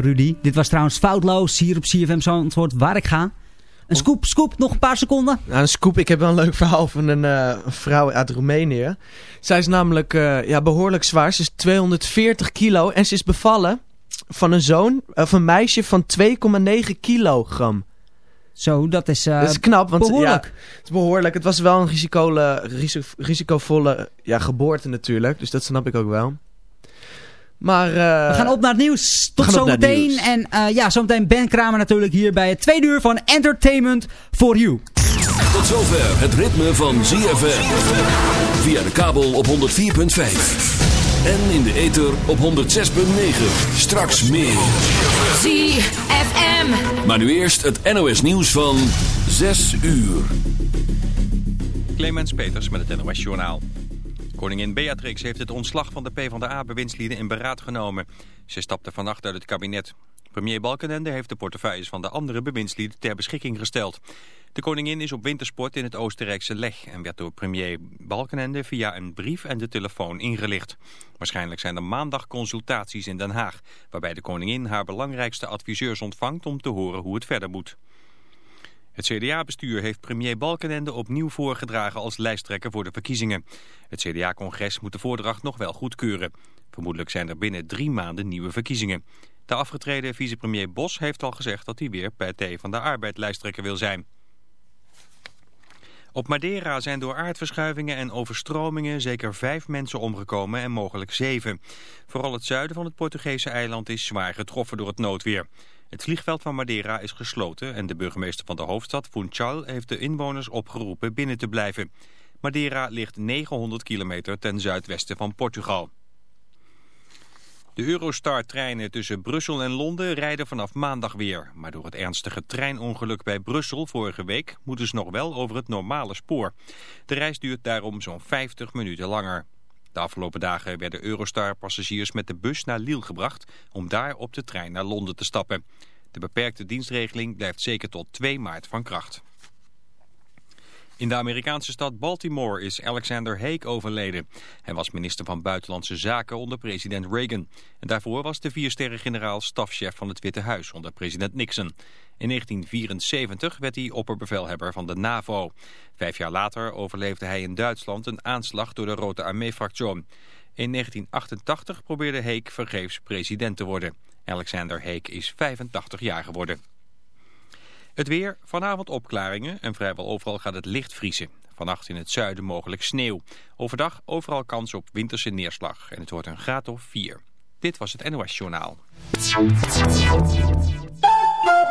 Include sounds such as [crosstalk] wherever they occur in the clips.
Rudy? Dit was trouwens foutloos hier op CFM Zandvoort, waar ik ga. Een scoop, scoop, nog een paar seconden. Nou, een scoop, ik heb wel een leuk verhaal van een uh, vrouw uit Roemenië. Zij is namelijk uh, ja, behoorlijk zwaar. Ze is 240 kilo en ze is bevallen van een zoon, of een meisje van 2,9 kilogram. Zo, dat is, uh, dat is knap. Want, behoorlijk. Ja, het is behoorlijk. Het was wel een risicole, risico, risicovolle ja, geboorte natuurlijk. Dus dat snap ik ook wel. Maar, uh, we gaan op naar het nieuws. Tot zometeen. En uh, ja, zometeen Ben Kramer natuurlijk hier bij het tweede uur van Entertainment for You. Tot zover het ritme van ZFM. Via de kabel op 104.5. En in de ether op 106.9. Straks meer. ZFM. Maar nu eerst het NOS nieuws van 6 uur. Clemens Peters met het NOS Journaal. Koningin Beatrix heeft het ontslag van de PvdA-bewindslieden in beraad genomen. Ze stapte vannacht uit het kabinet. Premier Balkenende heeft de portefeuilles van de andere bewindslieden ter beschikking gesteld. De koningin is op wintersport in het Oostenrijkse Leg en werd door premier Balkenende via een brief en de telefoon ingelicht. Waarschijnlijk zijn er maandag consultaties in Den Haag, waarbij de koningin haar belangrijkste adviseurs ontvangt om te horen hoe het verder moet. Het CDA-bestuur heeft premier Balkenende opnieuw voorgedragen als lijsttrekker voor de verkiezingen. Het CDA-congres moet de voordracht nog wel goedkeuren. Vermoedelijk zijn er binnen drie maanden nieuwe verkiezingen. De afgetreden vicepremier Bos heeft al gezegd dat hij weer Partij van de Arbeid lijsttrekker wil zijn. Op Madeira zijn door aardverschuivingen en overstromingen zeker vijf mensen omgekomen en mogelijk zeven. Vooral het zuiden van het Portugese eiland is zwaar getroffen door het noodweer. Het vliegveld van Madeira is gesloten en de burgemeester van de hoofdstad Funchal heeft de inwoners opgeroepen binnen te blijven. Madeira ligt 900 kilometer ten zuidwesten van Portugal. De Eurostar-treinen tussen Brussel en Londen rijden vanaf maandag weer. Maar door het ernstige treinongeluk bij Brussel vorige week moeten ze nog wel over het normale spoor. De reis duurt daarom zo'n 50 minuten langer. De afgelopen dagen werden Eurostar-passagiers met de bus naar Lille gebracht om daar op de trein naar Londen te stappen. De beperkte dienstregeling blijft zeker tot 2 maart van kracht. In de Amerikaanse stad Baltimore is Alexander Haig overleden. Hij was minister van Buitenlandse Zaken onder president Reagan. En daarvoor was de viersterren-generaal stafchef van het Witte Huis onder president Nixon. In 1974 werd hij opperbevelhebber van de NAVO. Vijf jaar later overleefde hij in Duitsland een aanslag door de Rote Armee-fractie. In 1988 probeerde Haig vergeefs president te worden. Alexander Haig is 85 jaar geworden. Het weer, vanavond opklaringen en vrijwel overal gaat het licht vriezen. Vannacht in het zuiden mogelijk sneeuw. Overdag overal kans op winterse neerslag en het wordt een graad of 4. Dit was het NOS Journaal.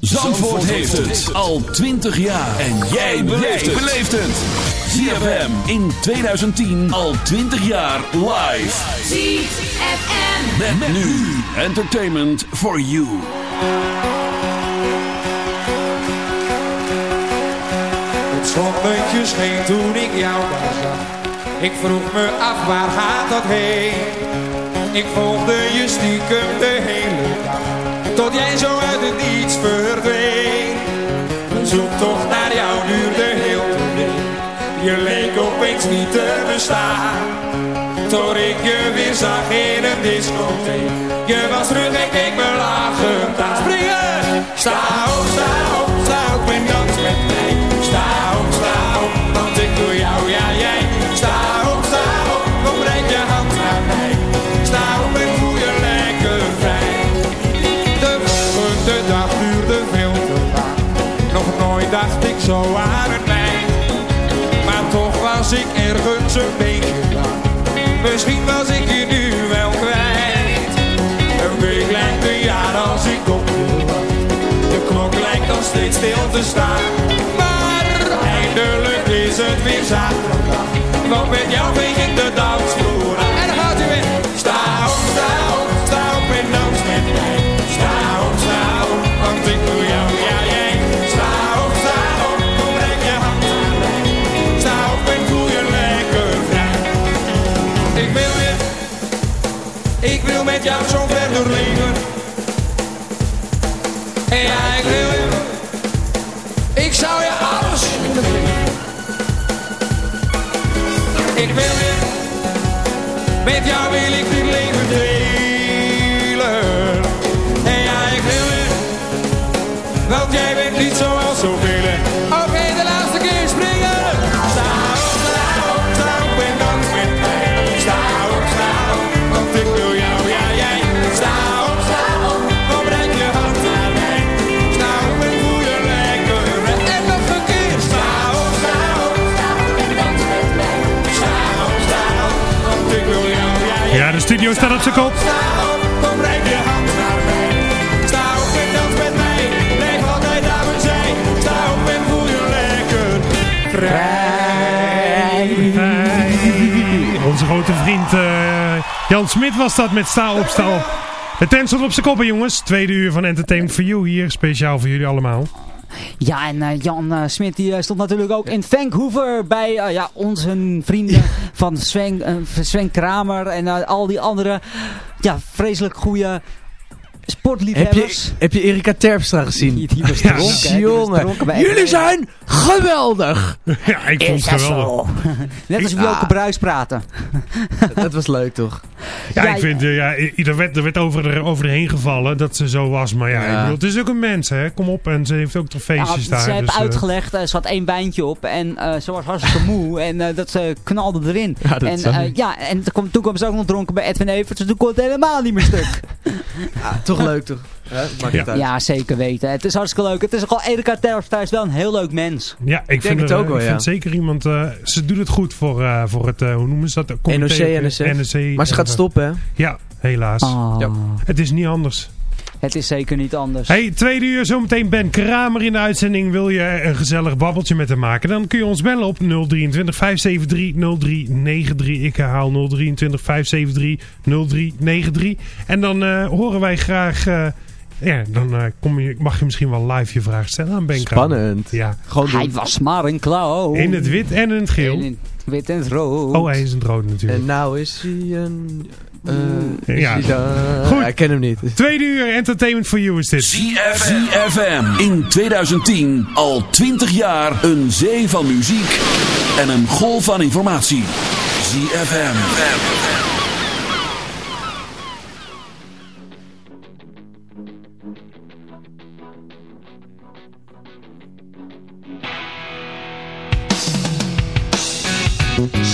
Zandvoort heeft het al 20 jaar. En jij beleeft het. ZFM in 2010 al 20 jaar live. ZFM. Met, met nu Entertainment for You. Het zonnetje scheen toen ik jou daar zag. Ik vroeg me af waar gaat dat heen. Ik volgde je stiekem de hele dag. Tot jij zo uit het niets zoektocht naar jou duurde heel te lang. Je leek opeens niet te bestaan. Tot ik je weer zag in een discotheek. Je was terug en keek me lachend aan. Springen! Sta was ik ergens een beetje bang. Misschien was ik je nu wel kwijt. Een week lijkt een jaar als ik op je wacht. De klok lijkt nog steeds stil te staan. Maar eindelijk is het weer zaterdag. Want met jou ik de dansvloer verder leven. En ja, ik wil Sta op en voel je lekker. Vrij. Onze grote vriend eh, Jan Smit was dat met Sta op, sta op. Het tent stond op zijn koppen jongens. Tweede uur van Entertainment for You hier. Speciaal voor jullie allemaal. Ja, en eh, Jan uh, Smit die, eh, stond natuurlijk ook in Vancouver bij ja, onze vrienden van Sven, Kramer en al die andere ja, vreselijk goede Heb sportliefhebbers. je, heb je Erika Terpstra gezien? Die, die was dronken, Jongen, jullie zijn geweldig! Ja, ik vond het geweldig. [laughs] Net als Ik- Wilke Ah. Bruis praten. [laughs] Dat was leuk toch? Ja, Ja, ik vind, eh, ja, er werd, er werd over, er, over de heen gevallen dat ze zo was. Maar ja, Ja. Ik bedoel, het is ook een mens, hè. Kom op. En ze heeft ook toch feestjes Ja, daar. ze heeft dus, eh, uitgelegd, eh, ze had één wijntje op en eh, ze was hartstikke [laughs] moe en eh, dat ze knalde erin. Ja, dat en, eh, ja, en toen kwam, kwam ze ook nog dronken bij Edwin Evers, en toen kon het helemaal niet meer stuk. Ah, toch leuk toch? Ja. ja, zeker weten. Het is hartstikke leuk. Het is ook al Erika Terpstra is wel een heel leuk mens. ja, ik, vind het er, ook eh, wel, Ik ja. vind zeker iemand... eh, ze doet het goed voor, eh, voor het... eh, hoe noemen ze dat? NOC, NSF. NSC, Maar ze gaat stoppen hè? Ja, helaas. Ah, Ja. Het is niet anders. Het is zeker niet anders. Hey, tweede uur, zometeen Ben Kramer in de uitzending. Wil je een gezellig babbeltje met hem maken? Dan kun je ons bellen op 023 573 0393. Ik herhaal 023 573 0393. En dan eh, horen wij graag... eh, ja, dan eh, kom je, mag je misschien wel live je vraag stellen aan Ben Kramer. Spannend. Ja, Gewoon Hij was maar een clown. in het wit en in het geel. in het wit en het rood. Oh, hij is in het rood natuurlijk. En nou is hij een... eh, is Ja. Goed. Ja, ik ken hem niet. Tweede uur, Entertainment for You is dit. ZFM. In 2010 al 20 jaar een zee van muziek en een golf van informatie. ZFM.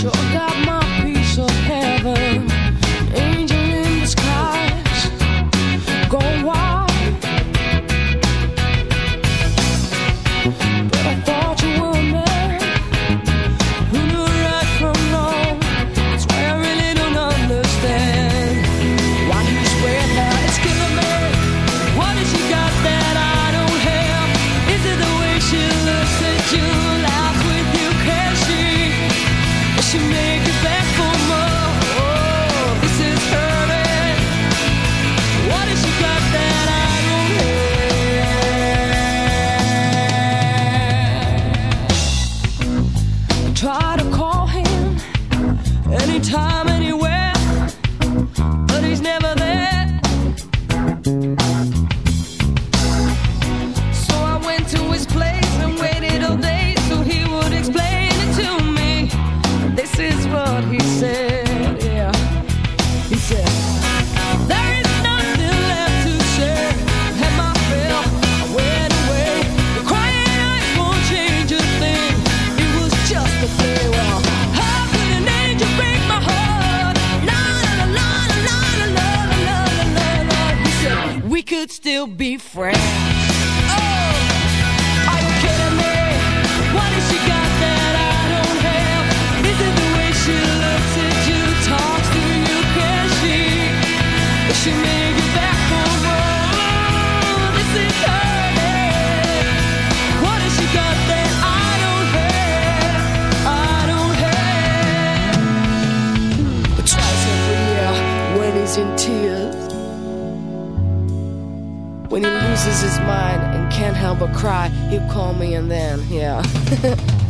Sure mind and can't help but cry, he'll call me and then, yeah. [laughs]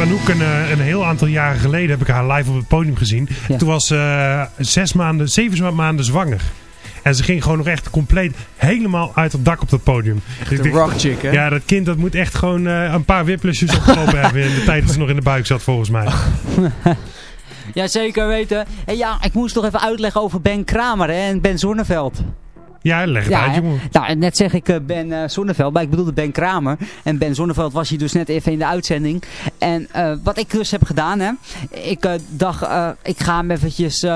Anouk een, eh, een heel aantal jaren geleden heb ik haar live op het podium gezien. Ja. Toen was ze zes maanden, zeven maanden zwanger. En ze ging gewoon nog echt compleet helemaal uit het dak op het podium. Dus ik de denk- rock chick, hè? Ja, dat kind dat moet echt gewoon eh, een paar wiplusjes opgelopen [laughs] hebben in de tijd dat ze nog in de buik zat volgens mij. [laughs] Ja, zeker weten. En ja, ik moest nog even uitleggen over Ben Kramer hè, en Ben Zonneveld. Ja, leg het Ja, uit jongen. nou, en net zeg ik eh, Ben eh, Zonneveld, maar ik bedoelde Ben Kramer. En Ben Zonneveld was hier dus net even in de uitzending. En eh, wat ik dus heb gedaan, hè. Ik dacht, ik ga hem eventjes...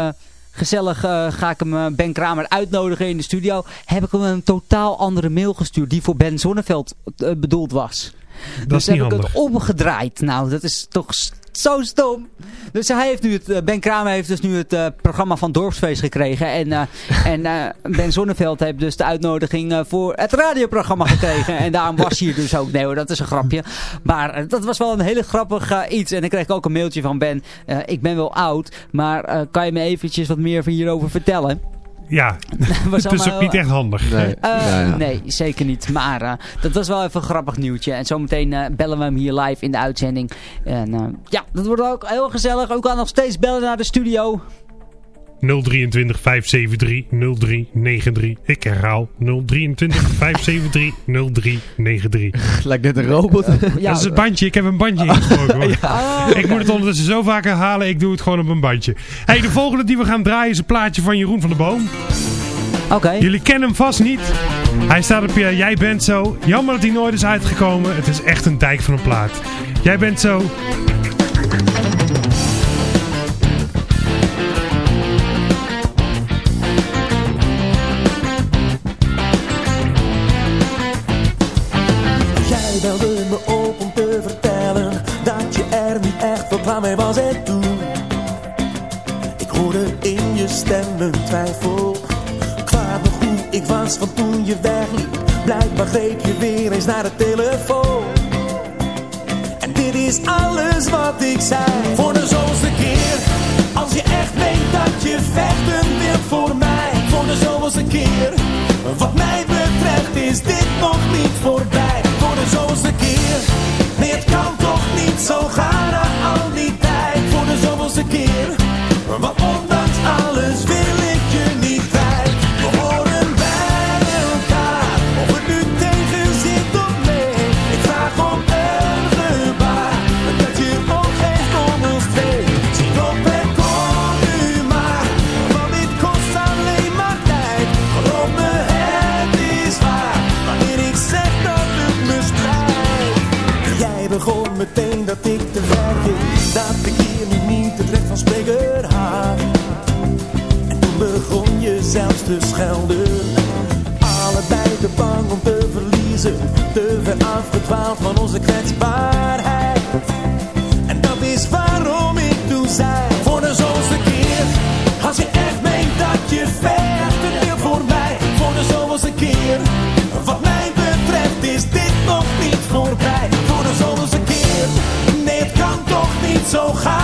Gezellig ga ik hem Ben Kramer uitnodigen in de studio. Heb ik hem een totaal andere mail gestuurd die voor Ben Zonneveld bedoeld was. Dat dus is niet heb ik handig. het omgedraaid. Nou, dat is toch zo stom. Dus hij heeft nu het, eh, Ben Kramer heeft dus nu het eh, programma van Dorpsfeest gekregen. En, eh, en Ben Zonneveld heeft dus de uitnodiging voor het radioprogramma gekregen. en daarom was hij hier dus ook. Nee hoor, dat is een grapje. Maar dat was wel een hele grappig iets. En dan kreeg ik ook een mailtje van Ben. ik ben wel oud, maar kan je me eventjes wat meer van hierover vertellen? Ja, [laughs] Was het is ook allemaal- niet echt handig. Nee. Eh, Ja, ja. Nee, zeker niet. Maar eh, dat was wel even een grappig nieuwtje. En zometeen eh, bellen we hem hier live in de uitzending. En eh, ja, dat wordt ook heel gezellig. U kan nog steeds bellen naar de studio. 023 573 0393. Ik herhaal 023 573 0393. Lijkt net een robot. [laughs] Ja, dat is het bandje. Ik heb een bandje [laughs] ingesproken. hoor. Oh, Ik moet het ondertussen zo vaak herhalen. Ik doe het gewoon op een bandje. Hey, de volgende die we gaan draaien is een plaatje van Jeroen van der Boom. Oké. Jullie kennen hem vast niet. Hij staat op je Jij bent zo. Jammer dat hij nooit is uitgekomen. Het is echt een dijk van een plaat. Jij bent zo. Mee was en toen. Ik hoorde in je stem een twijfel. Kwaad nog ik was van toen je wegliep Blijkbaar greep je weer eens naar de telefoon. En dit is alles wat ik zei. Voor de zoveelste keer Als je echt meent dat je vechten wilt voor mij. Voor de zoveelste keer Wat mij betreft is dit nog niet voorbij. Voor de zoveelste keer zo gaan na al die tijd Voor de zoveelste keer. Want ondanks alles wil afgedwaald van onze kwetsbaarheid. En dat is waarom ik toen zei Voor de zoveelste keer, als je echt meent dat je vecht, een deel voor mij. Voor de zoveelste keer, wat mij betreft is dit nog niet voorbij. Voor de zoveelste keer, nee het kan toch niet zo gaan.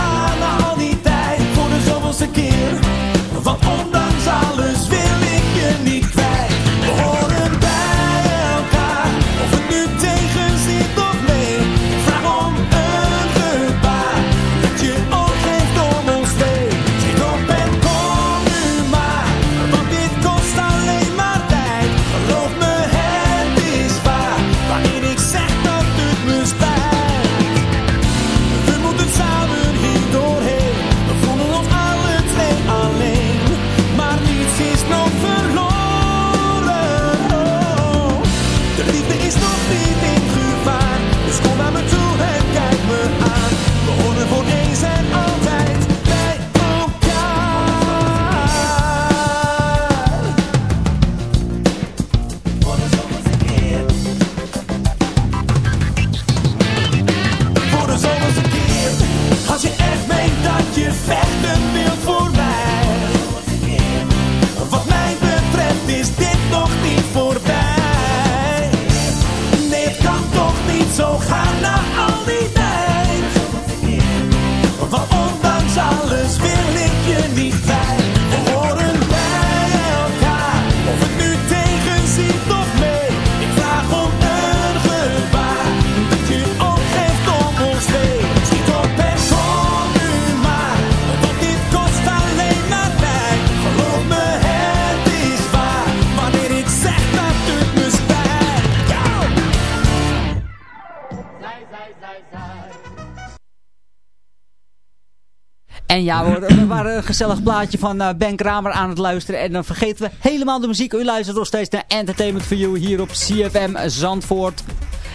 Ja hoor, we [laughs] waren een gezellig plaatje van eh, Ben Kramer aan het luisteren. En dan vergeten we helemaal de muziek. U luistert nog steeds naar Entertainment for You hier op CFM Zandvoort.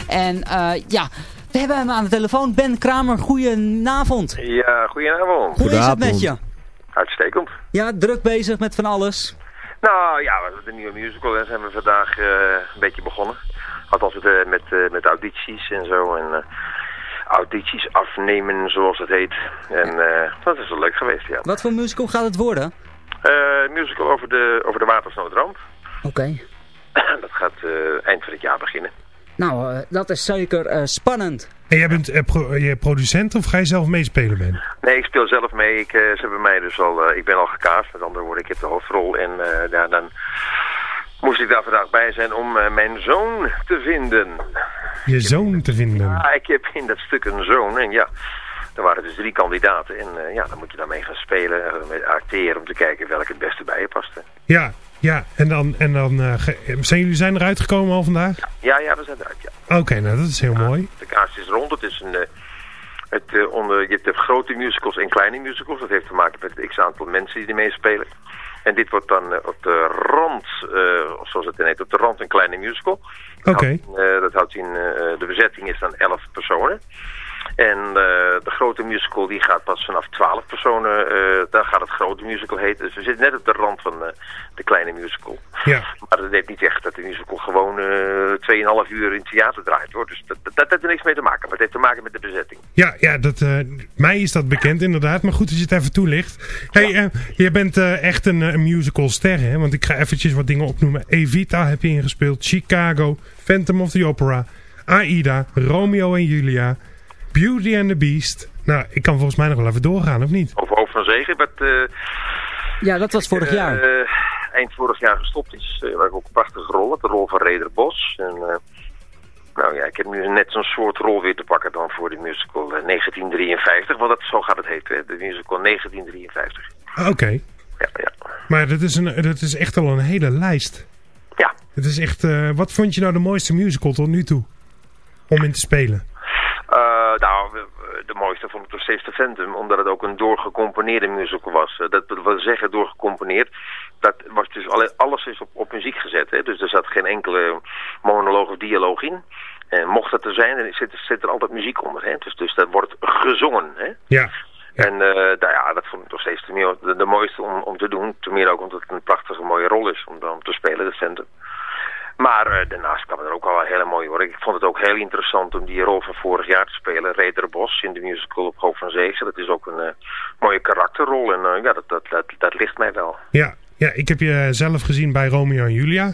En eh, ja, we hebben hem aan de telefoon. Ben Kramer, goedenavond. Ja, goedenavond. Hoe is het met je? Uitstekend. Ja, druk bezig met van alles. Nou ja, de nieuwe musical hè, zijn we vandaag eh, een beetje begonnen. Althans met, eh, met, eh, met audities en zo. En eh, audities afnemen, zoals het heet. En eh, dat is wel leuk geweest, ja. Wat voor musical gaat het worden? Eh, musical over de, over de watersnoodramp. Oké. [clears throat] dat gaat eh, eind van het jaar beginnen. Nou, eh, dat is zeker eh, spannend. En jij bent pro- je producent of ga je zelf meespelen, Ben? Nee, ik speel zelf mee. Ik, ze hebben mij dus al, eh, ik ben al gecast. Met andere woorden, ik heb de hoofdrol. En eh, ja, dan moest ik daar vandaag bij zijn om mijn zoon te vinden. Je zoon te vinden. Ja, ik heb in dat stuk een zoon. En ja, er waren dus drie kandidaten. En eh, ja, dan moet je daarmee gaan spelen. eh, met acteren om te kijken welke het beste bij je past. hè. Ja, ja. En dan, en dan eh, zijn jullie zijn eruit gekomen al vandaag? Ja, ja, we zijn eruit, ja. Oké, nou dat is heel mooi. De kaart is rond. Het is een... het, onder, je hebt grote musicals en kleine musicals. Dat heeft te maken met het x-aantal mensen die ermee spelen. En dit wordt dan eh, op de rand, eh, of zoals het heet, op de rand een kleine musical. Oké. Dat houdt in, eh, de bezetting is dan 11 personen. En eh, de grote musical die gaat pas vanaf 12 personen, eh daar gaat het grote musical heten. Dus we zitten net op de rand van eh, de kleine musical. Ja. Maar dat neemt niet weg dat de musical gewoon eh 2,5 uur in het theater draait hoor. Dus dat, dat, dat heeft er niks mee te maken. Maar het heeft te maken met de bezetting. Ja, ja dat, mij is dat bekend inderdaad. Maar goed dat je het even toelicht. Hey, eh, je bent echt een, een musical ster, hè? Want ik ga eventjes wat dingen opnoemen. Evita heb je ingespeeld. Chicago. Phantom of the Opera. Aida. Romeo en Julia. Beauty and the Beast. Nou, ik kan volgens mij nog wel even doorgaan, of niet? Over Hoofd van Zegen, wat eh, Ja, dat was vorig jaar. eh, eind vorig jaar gestopt is. eh, waar ik ook een prachtige rol heb. De rol van Reder Bos. En, eh, nou ja, ik heb nu net zo'n soort rol weer te pakken dan voor de musical eh, 1953. Want dat, zo gaat het heten, de musical 1953. Ah, Oké. Ja, ja. Maar dat is, een, dat is echt al een hele lijst. Ja. Het is echt, eh, wat vond je nou de mooiste musical tot nu toe? Om in te spelen. Eh, nou, de mooiste vond ik nog steeds de Phantom, omdat het ook een doorgecomponeerde musical was. Eh, dat wil zeggen doorgecomponeerd, dat was dus alle, alles is op, op muziek gezet. Hè? Dus er zat geen enkele monoloog of dialoog in. En mocht dat er zijn, dan zit, zit er altijd muziek onder. Hè? Dus, dus dat wordt gezongen. Hè? Ja. En eh, nou ja, dat vond ik nog steeds de, de mooiste om, om te doen. Ten meer ook omdat het een prachtige mooie rol is om, om te spelen, de Phantom. Maar eh, daarnaast kwam er ook al hele mooie hoor. Ik vond het ook heel interessant om die rol van vorig jaar te spelen. Reder Bos in de musical op Hoofd van Zeegse. Dat is ook een eh, mooie karakterrol. En eh, ja, dat, dat, dat, dat ligt mij wel. Ja, ja, ik heb je zelf gezien bij Romeo en Julia.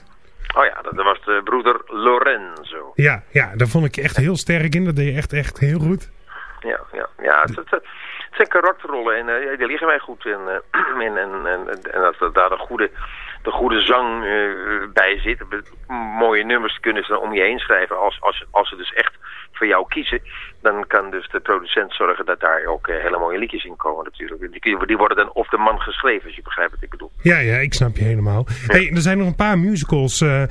Oh ja, dat, dat was de broeder Lorenzo. Ja, ja, daar vond ik je echt heel sterk in. Dat deed je echt, echt heel goed. Ja, ja, ja. Het, het- zijn karakterrollen en die liggen mij goed. En, eh, [clears throat] en, en, en, en als er daar een goede, de goede zang eh, bij zit, mooie nummers kunnen ze dan om je heen schrijven. Als, als, als ze dus echt voor jou kiezen, dan kan dus de producent zorgen dat daar ook eh, hele mooie liedjes in komen natuurlijk. Die, die worden dan of de man geschreven, als je begrijpt wat ik bedoel. Ja, ja, ik snap je helemaal. Hey, er zijn nog een paar musicals eh,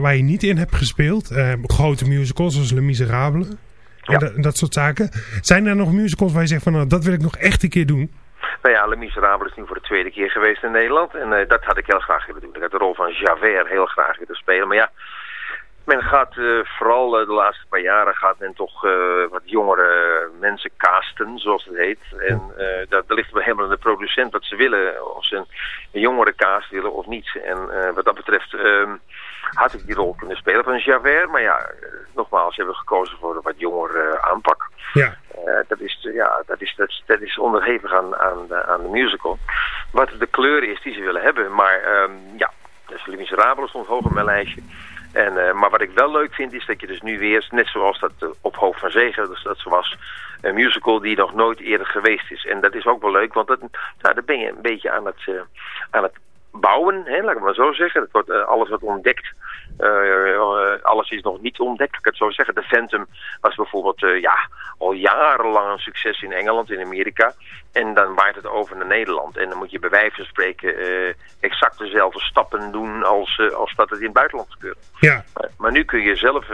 waar je niet in hebt gespeeld. Grote musicals zoals Les Miserables. En dat, dat soort zaken. Zijn er nog musicals waar je zegt van nou, dat wil ik nog echt een keer doen? Nou ja, Le Miserable is nu voor de tweede keer geweest in Nederland. En eh, dat had ik heel graag willen doen. Ik had de rol van Javert heel graag willen spelen. Maar ja, men gaat eh, vooral eh, de laatste paar jaren gaat men toch wat jongere mensen casten, zoals het heet. En eh, dat, ligt helemaal aan de producent wat ze willen. Of ze een, jongere cast willen of niet. En wat dat betreft ehm, had ik die rol kunnen spelen van Javert. Maar ja, nogmaals, hebben we gekozen voor een wat jongere aanpak. Ja. Eh, dat, is, eh, ja, dat, is, dat, is, dat is onderhevig aan, aan, de, aan de musical. Wat de kleur is die ze willen hebben. Maar ehm, ja, dus Les Miserables stond hoog op mijn lijstje. En, eh, maar wat ik wel leuk vind is dat je dus nu weer, net zoals dat op Hoofd van Zegen, dus dat was een musical die nog nooit eerder geweest is. En dat is ook wel leuk, want dat, nou, daar ben je een beetje aan het, aan het bouwen, hè, laat ik het maar zo zeggen. Het wordt, eh, alles wordt ontdekt. Eh, eh, alles is nog niet ontdekt, ik het zo zeggen. The Phantom was bijvoorbeeld ja, al jarenlang een succes in Engeland, in Amerika. En dan waait het over naar Nederland. En dan moet je bij wijze van spreken exact dezelfde stappen doen als, als dat het in het buitenland gebeurt. Ja. Maar, nu kun je zelf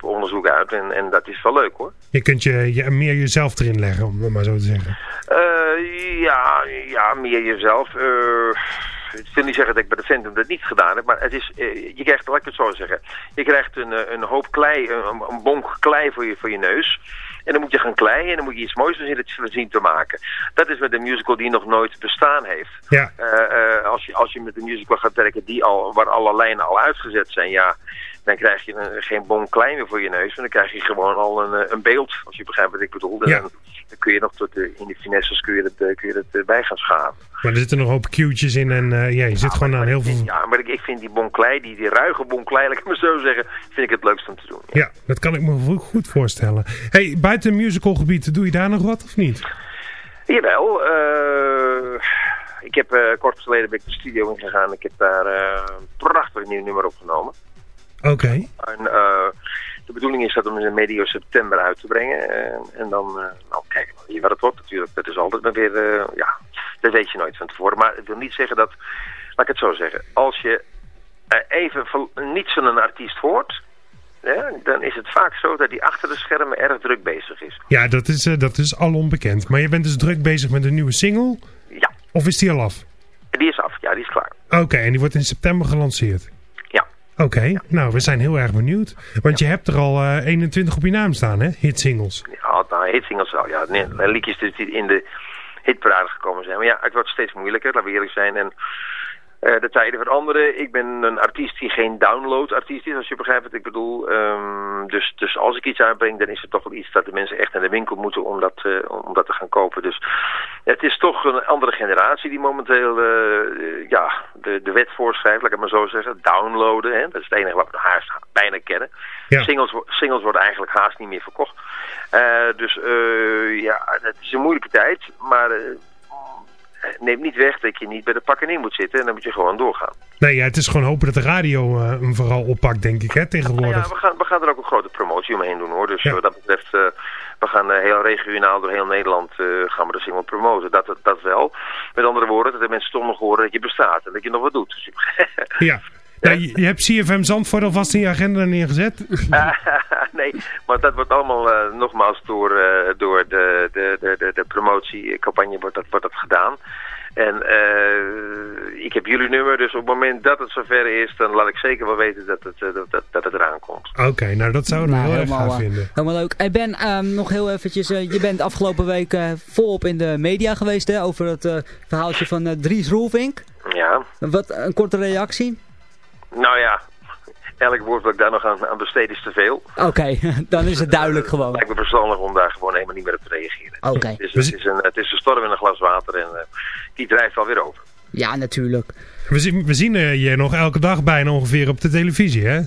onderzoek uit en, en dat is wel leuk hoor. Je kunt je, je meer jezelf erin leggen, om het maar zo te zeggen. Ja, ja, meer jezelf. Ik wil niet zeggen dat ik bij de Phantom dat niet gedaan heb, maar het is, eh, je krijgt, laat ik het zo zeggen, je krijgt een, eh, een hoop klei, een, een bonk klei voor je, voor je neus. En dan moet je gaan kleien en dan moet je iets moois van zien- te maken. Dat is met een musical die nog nooit bestaan heeft. Ja. Eh, als, je, als je met een musical gaat werken die al, waar alle lijnen al uitgezet zijn, ja, dan krijg je een, geen bon klein meer voor je neus. Maar dan krijg je gewoon al een, eh, een beeld, als je begrijpt wat ik bedoel. Ja. dan, dan kun je nog tot de, in de finesses kun je het, eh, kun je eh, bij gaan schaven. Maar er zitten nog een hoop cue'tjes in en ja, je zit gewoon aan heel veel... Ja, maar ik, ik vind die bon klei, die, die ruige bon klei, laat ik maar zo zeggen, vind ik het leukst om te doen. Ja, dat kan ik me goed voorstellen. Hey, buiten het musicalgebied, doe je daar nog wat of niet? Jawel, ik heb kort geleden ben ik de studio in gegaan. Ik heb daar eh, een prachtig nieuw nummer opgenomen. Oké. En, eh, de bedoeling is dat om in medio september uit te brengen. En, en dan, eh, nou kijken we hier wat het wordt natuurlijk. Dat is altijd maar weer, eh, ja, dat weet je nooit van tevoren. Maar het wil niet zeggen dat, laat ik het zo zeggen. Als je eh, even van niets van een artiest hoort, ja, dan is het vaak zo dat hij achter de schermen erg druk bezig is. Ja, dat is, eh, dat is al onbekend. Maar je bent dus druk bezig met een nieuwe single? Ja. Of is die al af? Die is af, ja, die is klaar. Oké, en die wordt in september gelanceerd? Ja. Oké, nou, we zijn heel erg benieuwd. Want je hebt er al eh, 21 op je naam staan, hè? Hitsingles. Ja, nou, hitsingles wel. Ja, nee, liedjes die in de hitparade gekomen zijn. Maar ja, het wordt steeds moeilijker, laten we eerlijk zijn. En eh, de tijden veranderen. Ik ben een artiest die geen download-artiest is, als je begrijpt wat ik bedoel. Ehm, dus, dus als ik iets uitbreng, dan is het toch wel iets dat de mensen echt naar de winkel moeten om dat, eh, om dat te gaan kopen. Dus het is toch een andere generatie die momenteel eh, eh, ja, de, de wet voorschrijft, laat ik het maar zo zeggen. Downloaden, hè? dat is het enige wat we haast bijna kennen. Ja. Singles, singles worden eigenlijk haast niet meer verkocht. Eh, dus eh, ja, het is een moeilijke tijd, maar eh, neemt niet weg dat je niet bij de pakken in moet zitten en dan moet je gewoon doorgaan. Nee, ja, het is gewoon hopen dat de radio eh, hem vooral oppakt, denk ik, hè, Nou tegenwoordig. ja, we gaan, we gaan er ook een grote promotie omheen doen hoor. Dus Ja. wat dat betreft, eh, we gaan eh, heel regionaal door heel Nederland eh, gaan we de single promoten. Dat, dat, dat wel. Met andere woorden, dat de mensen toch nog horen dat je bestaat en dat je nog wat doet. Dus [laughs] Ja. Nou, je, je hebt CFM Zandvoort alvast in je agenda neergezet. [laughs] nee, maar dat wordt allemaal eh, nogmaals door, eh, door de, de, de, de, de promotiecampagne wordt dat, wordt dat gedaan. En eh, ik heb jullie nummer, dus op het moment dat het zover is, dan laat ik zeker wel weten dat het, dat, dat, dat het eraan komt. Oké, nou dat zouden we Nou, heel erg eh, vinden. Helemaal leuk. Hey Ben, ehm, nog heel eventjes. eh, je bent afgelopen week eh, volop in de media geweest hè, over het eh, verhaaltje van Dries Roelvink. Ja, Wat een korte reactie. Nou ja, elk woord wat ik daar nog aan, aan besteed is te veel. Oké, [laughs] dan is het duidelijk gewoon. lijkt me verstandig om daar gewoon helemaal niet meer op te reageren. Oké. Dus het is, een, het is een storm in een glas water en eh, die drijft alweer over. Ja, natuurlijk. We zien, we zien eh, je nog elke dag bijna ongeveer op de televisie, hè?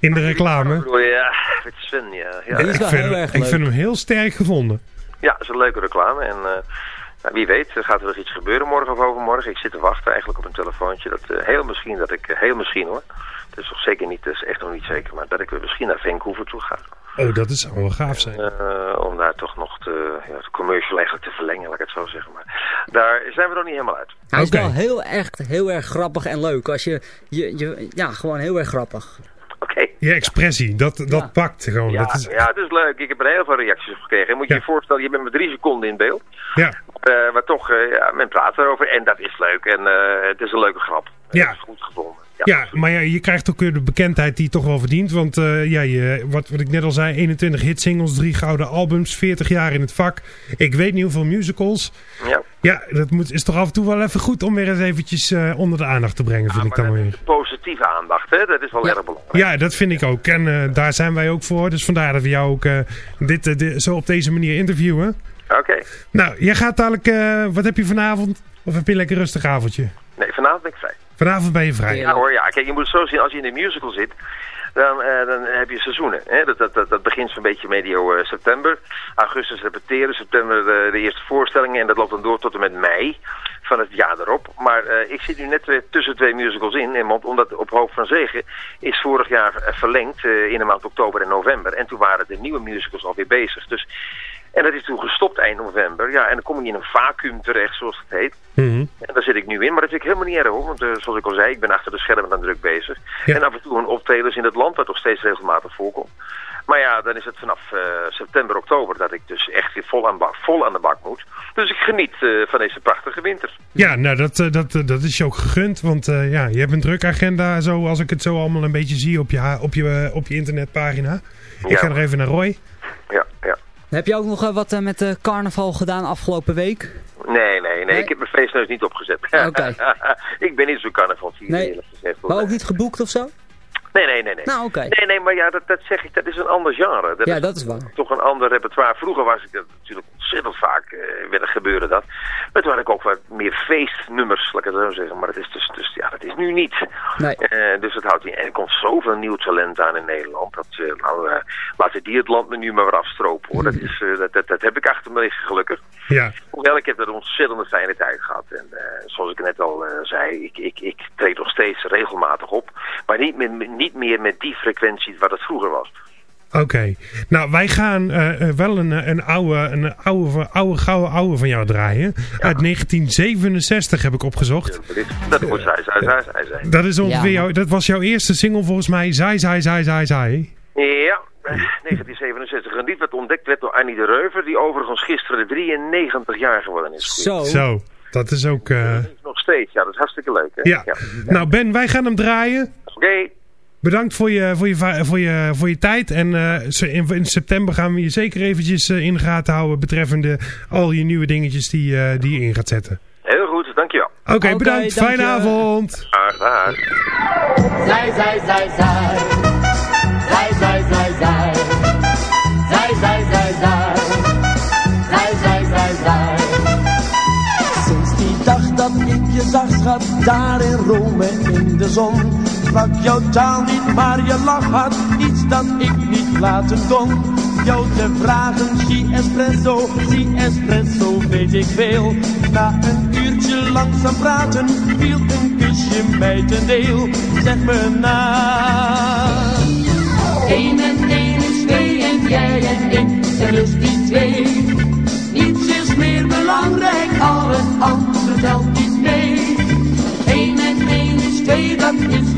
In de reclame. Ik bedoel, ja, met Sven, ja. ja. ik vind, hem- ik vind hem heel sterk gevonden. Ja, dat is een leuke reclame. En eh, nou, wie weet eh, gaat er nog iets gebeuren morgen of overmorgen. Ik zit te wachten eigenlijk op een telefoontje. Dat, eh, heel misschien dat ik, eh, heel misschien hoor. Het is nog zeker niet, dat is echt nog niet zeker. Maar dat ik weer misschien naar Vancouver toe ga. Oh, dat is wel gaaf zijn. Eh, om daar toch nog te, ja, de commercial eigenlijk te verlengen, laat ik het zo zeggen. Maar daar zijn we nog niet helemaal uit. Hij is wel heel echt heel erg grappig en leuk. Als je, je, je, ja, gewoon heel erg grappig. Oké. Je expressie, dat, dat Ja. pakt gewoon. Ja, dat is, ja, het is leuk. Ik heb er heel veel reacties op gekregen. Moet je Ja. je voorstellen, je bent met drie seconden in beeld. ja. Eh, maar toch, eh, ja, men praat erover en dat is leuk. En eh, het is een leuke grap. Ja. Het is goed gevonden. Ja, maar ja, je krijgt ook weer de bekendheid die je toch wel verdient. Want ja, je, wat, wat ik net al zei, 21 hitsingles, drie gouden albums, 40 jaar in het vak. Ik weet niet hoeveel musicals. Ja. Ja, dat moet, is toch af en toe wel even goed om weer eens eventjes onder de aandacht te brengen, vind ik dan weer. Positieve aandacht, hè? dat is wel erg belangrijk. Ja, dat vind ik ook. En daar zijn wij ook voor. Dus vandaar dat we jou ook dit, di- zo op deze manier interviewen. Oké. Nou, jij gaat dadelijk... eh, wat heb je vanavond? Of heb je een lekker rustig avondje? Nee, vanavond ben ik vrij. Vanavond ben je vrij. Ja hoor, ja. Kijk, je moet het zo zien, als je in de musical zit, dan, eh, dan heb je seizoenen. Hè? Dat, dat, dat, dat begint zo'n beetje medio eh, september. Augustus repeteren, september de eerste voorstellingen en dat loopt dan door tot en met mei van het jaar erop. Maar ik zit nu net eh, tussen twee musicals in, en want, omdat op Hoop van Zegen is vorig jaar verlengd in de maand oktober en november. En toen waren de nieuwe musicals alweer bezig. Dus, en dat is toen gestopt eind november. Ja, en dan kom je in een vacuüm terecht, zoals het heet. Mhm. En daar zit ik nu in, maar dat vind ik helemaal niet erg hoor. Want eh, zoals ik al zei, ik ben achter de schermen dan druk bezig. Ja. En af en toe een optredens in het land, dat nog steeds regelmatig voorkomt. Maar ja, dan is het vanaf eh, september, oktober dat ik dus echt weer vol aan, bak, vol aan de bak moet. Dus ik geniet eh, van deze prachtige winter. Ja, nou dat, dat, dat is je ook gegund. Want ja, je hebt een druk agenda, zo, als ik het zo allemaal een beetje zie op je, op je, op je internetpagina. Ik Ja. ga er even naar Roy. Ja, ja. Heb je ook nog eh, wat eh, met de carnaval gedaan afgelopen week? Nee, nee, nee? Ik heb mijn feestneus niet opgezet. [laughs] Oké. ik ben niet zo'n carnavalsvier, Nee. eerlijk gezegd. Maar ook niet geboekt of zo? Nee, nee, nee. nee. Nou, oké. Nee, nee, maar ja, dat, dat zeg ik, dat is een ander genre. Dat Ja, is dat is waar. toch een ander repertoire. Vroeger was ik dat natuurlijk ontzettend vaak, eh werd er gebeurde dat. Maar toen had ik ook wat meer feestnummers, laat ik het zo zeggen. Maar dat is dus, dus ja, dat is nu niet. Nee. Eh, dus dat houdt niet. En er komt zoveel nieuw talent aan in Nederland. Dat, eh, nou, laten die het land me nu maar weer afstropen hoor. [laughs] Dat, is, dat, dat, dat heb ik achter me liggen gelukkig. Ja. Hoewel, ik heb er een ontzettende fijne tijd gehad. En eh, zoals ik net al eh, zei, ik, ik, ik treed nog steeds regelmatig op. Maar niet, met, niet meer met die frequentie wat het vroeger was. Oké. Nou, wij gaan eh, wel een, een oude, een oude, oude, gouden oude van jou draaien. Uit 1967 heb ik opgezocht. Dat, moet zij, zij, zij, zij zijn. Dat, is ongeveer Ja, jou, dat was jouw eerste single volgens mij. Zij, zij, zij, zij, zij. Ja, 1967. Een lied wat ontdekt werd door Annie de Reuver, die overigens gisteren 93 jaar geworden is. Zo. Zo, dat is ook... eh, Nog steeds, ja, dat is hartstikke leuk. Hè? ja. Nou Ben, wij gaan hem draaien. Oké, Bedankt voor je, voor je, voor je, voor je tijd. En eh, in, in september gaan we je zeker eventjes eh, in de gaten houden... betreffende al je nieuwe dingetjes die, eh, die je in gaat zetten. heel goed, dankjewel. Oké, Oké, bedankt. dank Fijne avond. Dag, dag. Zij, zij, zij, zij. Zij, schat, daar in Rome in de zon. Sprak jouw taal niet, maar je lach had iets dat ik niet laten kon. Jou te vragen, zie espresso, zie espresso, weet ik veel. Na een uurtje langzaam praten, viel een kusje mij ten deel. Zeg me na. Eén en één is twee en jij en ik dus die twee. Niets is meer belangrijk,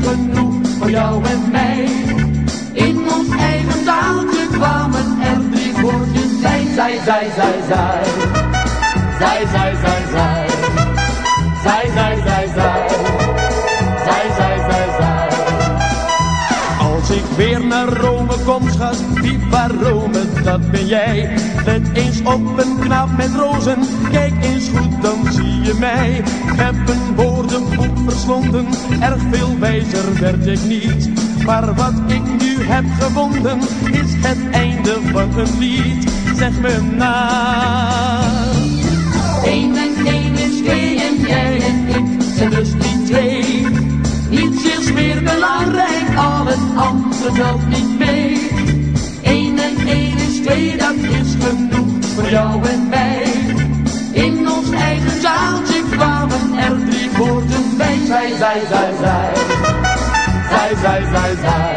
genoeg voor jou en mij. In ons eigen taaltje kwamen er drie woordjes bij. Zij, zij, zij, zij. Zij, zij, zij, zij. Zij, zij, zij, zij. Zij, zij, zij, zij. Als ik weer naar Rome kom, schat, viva Rome, dat ben jij. Let eens op een knaap met rozen, kijk eens goed, dan zie je mij. Heb een woordenboek verslonden, erg veel wijzer werd ik niet. Maar wat ik nu heb gevonden, is het einde van een lied. Zeg me na. Eén en één is twee en jij en ik zijn dus die twee. Niets is meer belangrijk, al het andere telt niet mee. Één is twee, dat is genoeg voor voor jou en mij. In ons eigen zaaltje kwamen er drie woorden bij. Zij, zij, zij, zij. Zij, zij, zij, zij.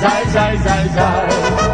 Zij, zij, zij, zij. Zij,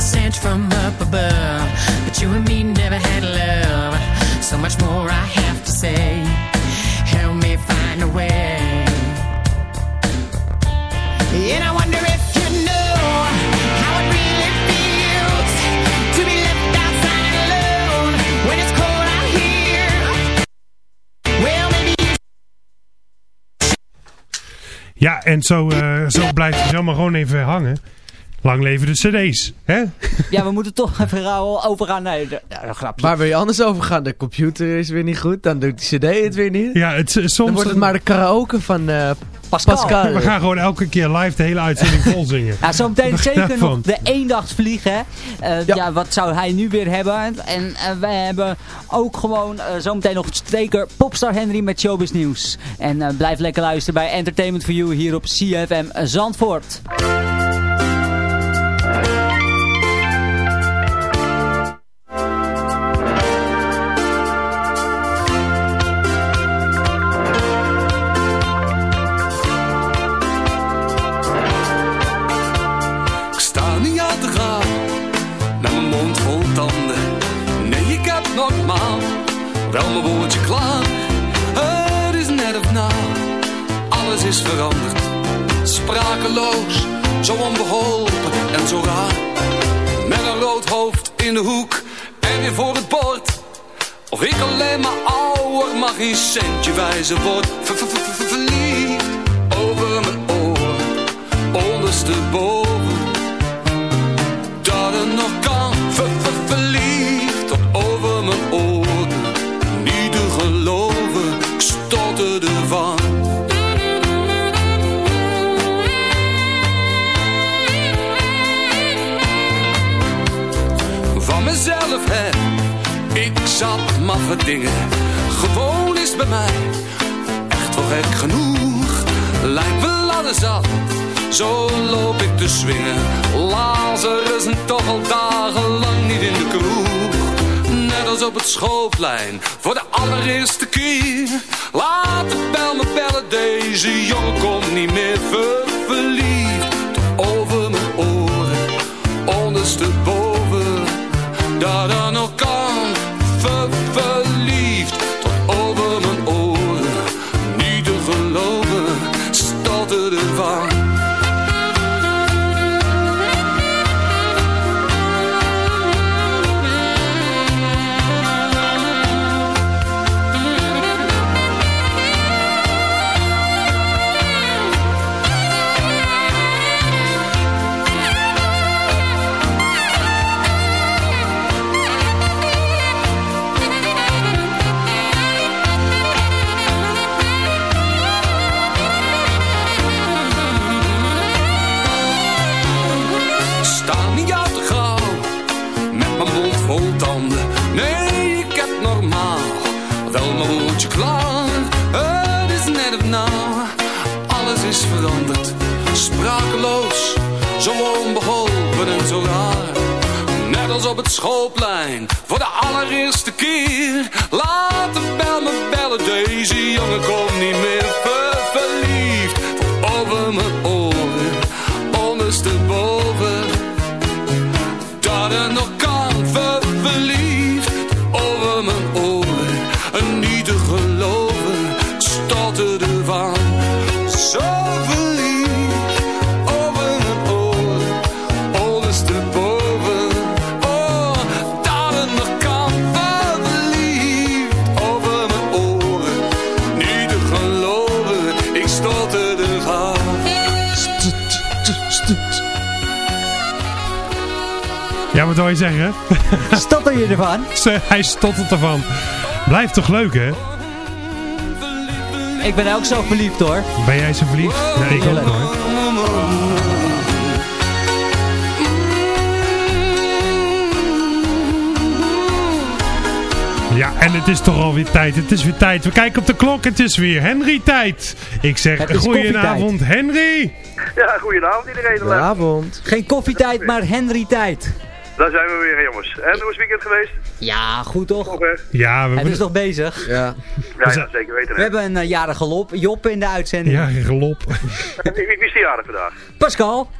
Sent from up above, but you and me never had love. So much more I have to say. Help me find a way. And I wonder if you know how it really feels to be left outside alone when it's cold out here. Well, maybe you Ja, en zo, eh, zo blijft het helemaal gewoon even hangen. Lang leven de cd's, hè? [laughs] Ja, we moeten toch even overgaan naar de... Ja, een grapje. Waar wil je anders over gaan? De computer is weer niet goed, dan doet die cd het weer niet. Ja, het, soms... Dan wordt het maar de karaoke van eh, Pascal. We gaan gewoon elke keer live de hele uitzending vol zingen. Ja, zometeen [laughs] Wat zeker daarvan? nog de eendagsvlieg, hè. Eh, ja. wat zou hij nu weer hebben? En eh, wij hebben ook gewoon eh, zometeen nog steker Popstar Henry met Showbiz Nieuws. En eh, blijf lekker luisteren bij Entertainment for You hier op CFM Zandvoort. Hoek en weer voor het bord. Of ik alleen maar ouder mag een centje wijzen word. Ver- ver- ver- ver- Verliefd over mijn oren, ondersteboven zat maffe dingen. Gewoon is bij mij echt wel gek genoeg. Lijkt wel ladder zat, zo loop ik te swingen. Lazarus en toch al dagenlang niet in de kroeg. Net als op het schoolplein, voor de allereerste keer. Laat de bel me bellen, deze jongen komt niet meer ver verliefd. Over mijn oren, ondersteboven. Dat er Hij stottert ervan. Blijft toch leuk, hè? Ik ben ook zo verliefd hoor. Ben jij zo verliefd? Ja, ik ook hoor. Ja, en het is toch alweer tijd. Het is weer tijd. We kijken op de klok. Het is weer Henry tijd. Ik zeg Het goedenavond Henry. Ja, goedenavond iedereen. Goedenavond. Geen koffietijd, maar Henry tijd. Daar zijn we weer, jongens. En hoe is het weekend geweest? Ja, goed toch? Ja, we Het is nog bezig. Ja. Ja, ja, zeker weten. We Hè. hebben een uh, jarige lop, Job in de uitzending. Ja, gelop. [laughs] Wie, is die jarig vandaag? Pascal.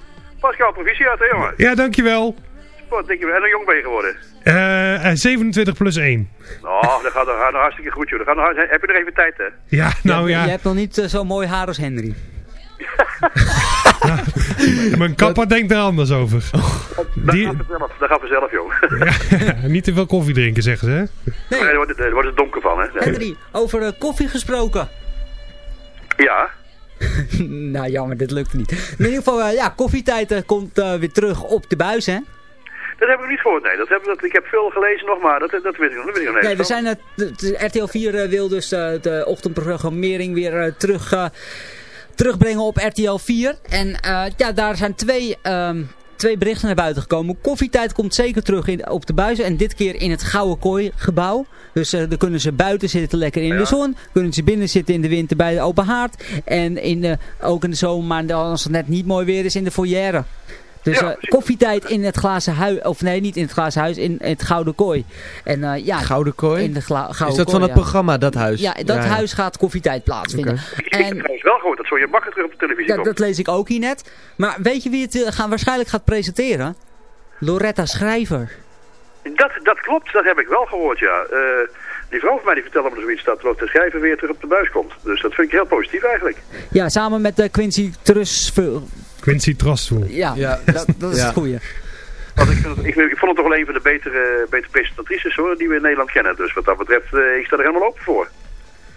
Pascal, proficiat, hè, jongen? Ja, dankjewel. Wat denk je, en een jong ben je geworden? Eh, eh, 27 plus 1. Oh, dat gaat, dat gaat nog hartstikke goed, joh. Dat gaat heb je nog even tijd, hè? Ja, nou je, ja. je hebt nog niet eh, zo mooi haar als Henry. [laughs] Mijn kapper denkt er anders over. Dat Die, gaat vanzelf, dat gaat vanzelf, joh. [laughs] [laughs] niet te veel koffie drinken, zeggen ze, hè? Nee, daar wordt, wordt het donker van, hè? Henry, over eh, koffie gesproken. Ja. nou jammer, dit lukte niet. In ieder geval, eh, ja, koffietijd eh, komt eh, weer terug op de buis, hè? Dat heb ik niet gehoord, nee. Dat heb, dat, ik heb veel gelezen nog, maar dat, dat weet ik nog, dat weet ik nog Nee, niet. we zijn, het RTL 4 eh, wil dus eh, de ochtendprogrammering weer terug, eh, terugbrengen op RTL 4. En eh, ja, daar zijn twee, ehm, twee berichten naar buiten gekomen. Koffietijd komt zeker terug in, op de buizen. En dit keer in het Gouden Kooi gebouw. Dus eh dan kunnen ze buiten zitten lekker in de zon. Kunnen ze binnen zitten in de winter bij de open haard. En in de, ook in de zomer, maar als het net niet mooi weer is, in de foyer. Dus Ja, eh, koffietijd in het glazen huis, of nee, niet in het glazen huis, in, het Gouden Kooi. En eh, ja, Gouden kooi? in de Gouden Is dat Kooi, van het ja. programma, dat huis? Ja, dat huis gaat koffietijd plaatsvinden. Oké. Ik heb trouwens wel gehoord dat zo je bakken terug op de televisie Ja, dat lees ik ook hier net. Maar weet je wie het eh, gaan, waarschijnlijk gaat presenteren? Loretta Schrijver. Dat, dat klopt, dat heb ik wel gehoord, ja. Eh, die vrouw van mij die vertelde me zoiets dat Lotte Schrijver weer terug op de buis komt. Dus dat vind ik heel positief eigenlijk. Ja, samen met eh, Quincy Trusvul. Quincy Trustful. Ja, Ja. Dat, dat is Ja. het goeie. Want ik, vind het- ik, ik vond het toch wel een van de betere, betere presentatrices hoor, die we in Nederland kennen. Dus wat dat betreft, eh, ik sta er helemaal open voor.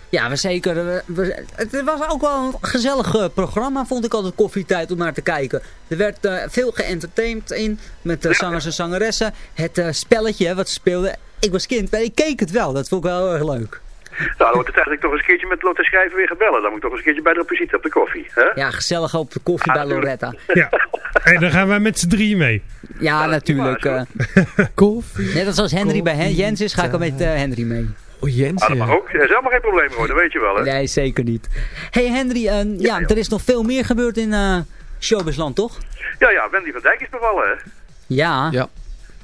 Ja, we zeker. we- we- het was ook wel een gezellig eh, programma, vond ik altijd koffietijd om naar te kijken. Er werd eh, veel geëntertained in, met uh, zangers en zangeressen. Het spelletje wat ze speelden. Ik was kind, maar ik keek het wel. Dat vond ik wel heel erg leuk. Nou, dan wordt het eigenlijk toch eens een keertje met Lotte Schrijver weer gebellen. Dan moet ik toch eens een keertje bij de op visite op de koffie. Hè? Ja, gezellig op de koffie bij Loretta. Ja. En dan gaan wij met z'n drieën mee. Ja, natuurlijk. eh. [laughs] Koffie. net als als Henry bij Hen Jens is, ga ik er met eh, Henry mee. Oh, Jens. Ah, dat mag ook. Er is helemaal geen probleem hoor, dat weet je wel hè. Nee, zeker niet. hey Henry, eh, ja, er is nog veel meer gebeurd in eh Showbizland, toch? Ja, ja, Wendy van Dijk is bevallen hè. Ja. Ja.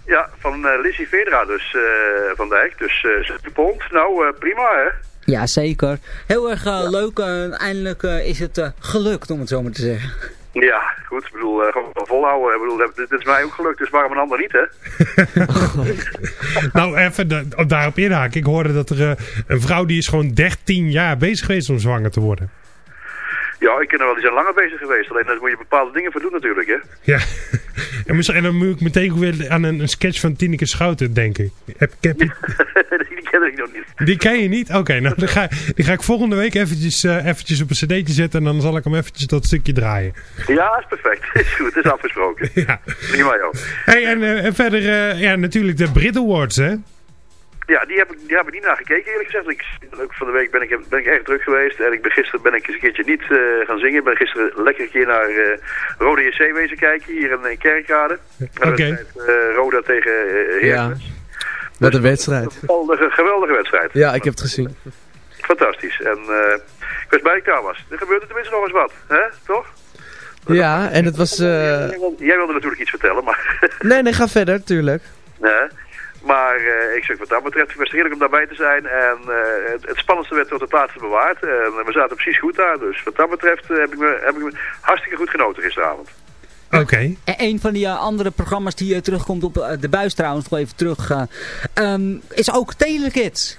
Ja, van eh Lizzie Vedra dus, eh, van Dijk. Dus uh, 60 pond. Nou, eh, prima hè. Ja, zeker. Heel erg eh, leuk. eh, eindelijk eh, is het eh, gelukt, om het zo maar te zeggen. Ja, goed. Ik bedoel, eh, gewoon volhouden. Ik bedoel, dit, dit is mij ook gelukt, dus waarom een ander niet hè? [laughs] Nou, even op- daarop inhaken. Ik hoorde dat er eh, een vrouw die is gewoon 13 jaar bezig geweest om zwanger te worden. Ja, ik ken er wel, die zijn langer bezig geweest. Alleen daar moet je bepaalde dingen voor doen natuurlijk hè. Ja. [laughs] En, misschien- en dan moet ik meteen ook weer aan een, een sketch van Tineke Schouten denken. Heb, heb, [laughs] die ken ik nog niet. die ken je niet? Oké, nou dan ga, die ga ik volgende week eventjes, eh, eventjes op een cd'tje zetten. En dan zal ik hem eventjes dat stukje draaien. Ja, is perfect. [laughs] Is goed, is afgesproken. Ja. Prima joh. Hey, en, eh, en verder, eh, ja, natuurlijk de Brit Awards, hè? Ja, die heb, ik, die heb ik niet naar gekeken eerlijk gezegd. Ik, van de week ben ik, ben ik erg druk geweest. En ik ben, gisteren ben ik eens een keertje niet eh, gaan zingen. Ik ben gisteren lekker een keer naar eh, Rode JC wezen kijken. Hier in, in Kerkrade. Oké. Eh, Roda tegen uh, Ja. Wat een wedstrijd. Geweldige, geweldige wedstrijd. Ja, ik heb het gezien. Fantastisch. En eh, ik was blij dat ik daar was. Er gebeurde tenminste nog eens wat. hè? Toch? Ja, en het was... eh, Jij wilde- Jij wilde natuurlijk iets vertellen, maar... Nee, nee, ga verder, tuurlijk. Nee. Maar eh, ik zeg wat dat betreft, het was heerlijk om daarbij te zijn. En eh, het, het spannendste werd tot het laatste bewaard. En we zaten precies goed daar. Dus wat dat betreft eh, heb, ik me, heb ik me hartstikke goed genoten gisteravond. Oké. En een van die eh, andere programma's die eh, terugkomt op eh, de buis trouwens, nog even terug, eh, ehm, is ook Telekids.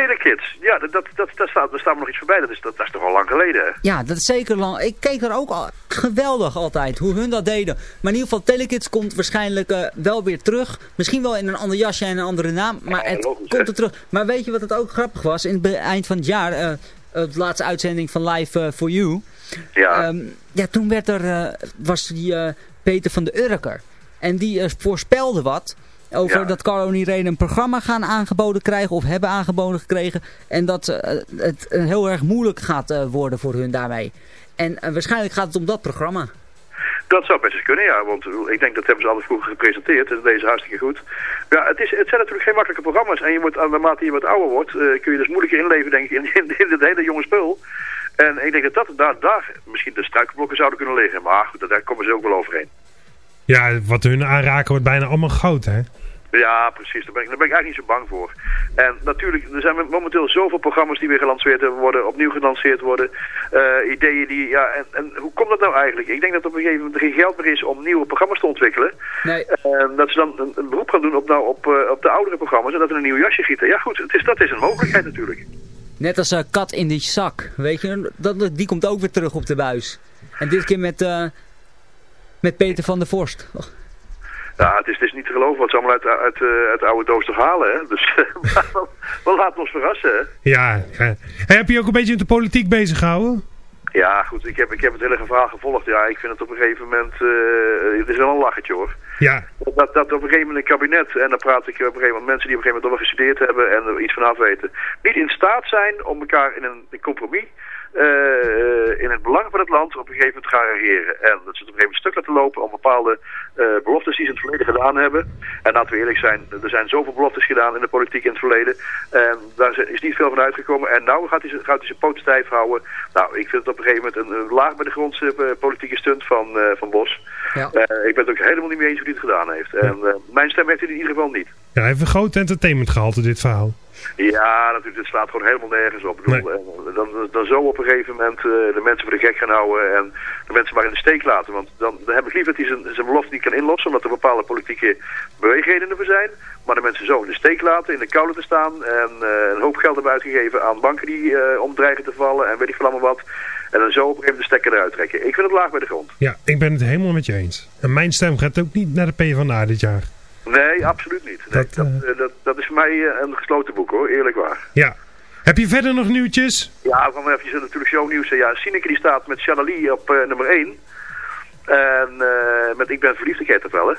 Telekids, ja, dat, dat, dat, daar, staat, daar staan we nog iets voorbij. Dat is, dat, dat is toch al lang geleden, hè? Ja, dat is zeker lang. Ik keek er ook al geweldig altijd, hoe hun dat deden. Maar in ieder geval, Telekids komt waarschijnlijk eh, wel weer terug. Misschien wel in een ander jasje en een andere naam, maar het komt er terug. Maar weet je wat het ook grappig was? In het eind van het jaar, eh, de laatste uitzending van Live for You. Ja. Ehm, ja, toen werd er, was die Peter van de Urker. En die voorspelde wat over Ja. dat Carlo en Irene een programma gaan aangeboden krijgen of hebben aangeboden gekregen. En dat eh, het heel erg moeilijk gaat eh, worden voor hun daarmee. En eh, waarschijnlijk gaat het om dat programma. Dat zou best eens kunnen, ja. Want ik denk dat hebben ze altijd vroeger gepresenteerd. Dus deze hartstikke goed. Ja, het, is, het zijn natuurlijk geen makkelijke programma's. En je moet, aan naarmate je wat ouder wordt, eh, kun je dus moeilijker inleven, denk ik, in, in, in dit hele jonge spul. En ik denk dat, dat daar, daar misschien de struikelblokken zouden kunnen liggen. Maar goed, daar komen ze ook wel overheen. Ja, wat hun aanraken wordt bijna allemaal goud, hè? Ja, precies. Daar ben, ik, daar ben ik eigenlijk niet zo bang voor. En natuurlijk, er zijn momenteel zoveel programma's die weer gelanceerd worden, opnieuw gelanceerd worden. Eh, ideeën die, ja, en, en hoe komt dat nou eigenlijk? Ik denk dat op een gegeven moment er geen geld meer is om nieuwe programma's te ontwikkelen. Nee. En dat ze dan een, een beroep gaan doen op, nou, op, eh, op de oudere programma's en dat we een nieuw jasje gieten. Ja goed, het is, dat is een mogelijkheid natuurlijk. Net als eh, Kat in die zak. Weet je, dat, die komt ook weer terug op de buis. En dit keer met, eh, met Peter van der Vorst. Ja, het is, het is niet te geloven wat ze allemaal uit, uit, eh, uit de oude doos toch halen. Hè? Dus [laughs] we, we laten ons verrassen. Hè? Ja. ja. En heb je ook een beetje met de politiek bezig gehouden? Ja, goed, ik heb, ik heb het hele verhaal gevolgd. Ja, ik vind het op een gegeven moment, eh, het is wel een lachertje hoor. Ja. Dat, dat op een gegeven moment een kabinet, en dan praat ik op een gegeven moment mensen die op een gegeven moment al gestudeerd hebben en er iets vanaf weten, niet in staat zijn om elkaar in een, compromis, in het belang van het land, op een gegeven moment gaan regeren. En dat ze het op een gegeven moment stuk laten lopen om bepaalde eh, beloftes die ze in het verleden gedaan hebben. En laten we eerlijk zijn, er zijn zoveel beloftes gedaan in de politiek in het verleden. En daar is niet veel van uitgekomen. En nou gaat hij, gaat hij zijn poot stijf houden. Nou, ik vind het op een gegeven moment een, een laag bij de grondse eh, politieke stunt van, eh, van Bos. Ja. Eh, ik ben het ook helemaal niet mee eens hoe hij het gedaan heeft. En eh, mijn stem heeft hij in ieder geval niet. Ja, hij heeft een groot entertainment gehalte, dit verhaal. Ja, natuurlijk, dit slaat gewoon helemaal nergens op. Ik bedoel, en dan, dan zo op een gegeven moment eh, de mensen voor de gek gaan houden en de mensen maar in de steek laten. Want dan, dan heb ik liever dat hij zijn, zijn belofte niet kan inlossen, omdat er bepaalde politieke beweegredenen voor zijn. Maar de mensen zo in de steek laten, in de koude te staan en eh, een hoop geld hebben uitgegeven aan banken die eh om dreigen te vallen en weet ik veel allemaal wat. En dan zo op een gegeven moment de stekker eruit trekken. Ik vind het laag bij de grond. Ja, ik ben het helemaal met je eens. En mijn stem gaat ook niet naar de PvdA dit jaar. Nee, absoluut niet. Nee, dat, eh, dat, dat is voor mij eh, een gesloten boek hoor, eerlijk waar. Ja. Heb je verder nog nieuwtjes? Ja, van even natuurlijk shownieuws. hè. Ja, Sineke die staat met Chanali op eh, nummer 1. En met Ik ben verliefd, ik heet het wel hè.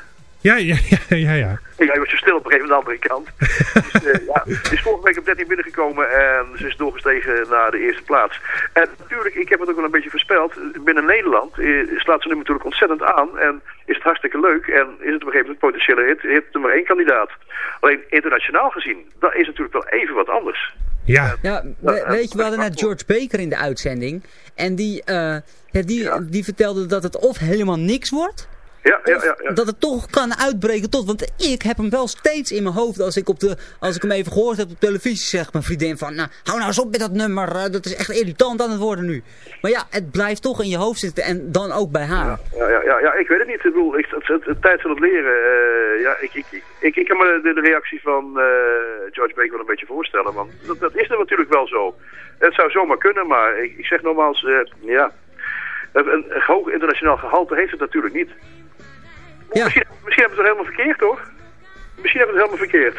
Ja, ja, ja, ja. ja. Ja, hij was zo stil op een gegeven moment aan de andere kant. dus, eh, ja, is vorige week op 13 binnengekomen en ze is doorgestegen naar de eerste plaats. En natuurlijk, ik heb het ook wel een beetje voorspeld. Binnen Nederland eh, slaat ze nu natuurlijk ontzettend aan en is het hartstikke leuk. En is het op een gegeven moment potentiële hit, hit nummer 1 kandidaat. Alleen internationaal gezien, dat is natuurlijk wel even wat anders. Ja. Ja, we- weet je, we hadden net George Baker in de uitzending. En die, eh, ja, die, die vertelde dat het of helemaal niks wordt... Ja, ja, ja. ja. Dat het toch kan uitbreken tot. Want ik heb hem wel steeds in mijn hoofd. Als ik, op de, als ik hem even gehoord heb op televisie, zegt mijn vriendin van. Nou, hou nou eens op met dat nummer. eh, dat is echt irritant aan het worden nu. Maar ja, het blijft toch in je hoofd zitten. En dan ook bij haar. Ja, ja, ja, ja, ik weet het niet. Ik bedoel, ik, het, het, het tijd van het leren. eh, ja, ik, ik, ik, ik, kan me de, de reactie van eh, George Baker wel een beetje voorstellen. Want dat, dat is er natuurlijk wel zo. Het zou zomaar kunnen, maar ik, ik zeg nogmaals, eh, ja. Een, een hoog internationaal gehalte heeft het natuurlijk niet. Misschien, misschien hebben we het helemaal verkeerd, hoor. Misschien hebben we het helemaal verkeerd.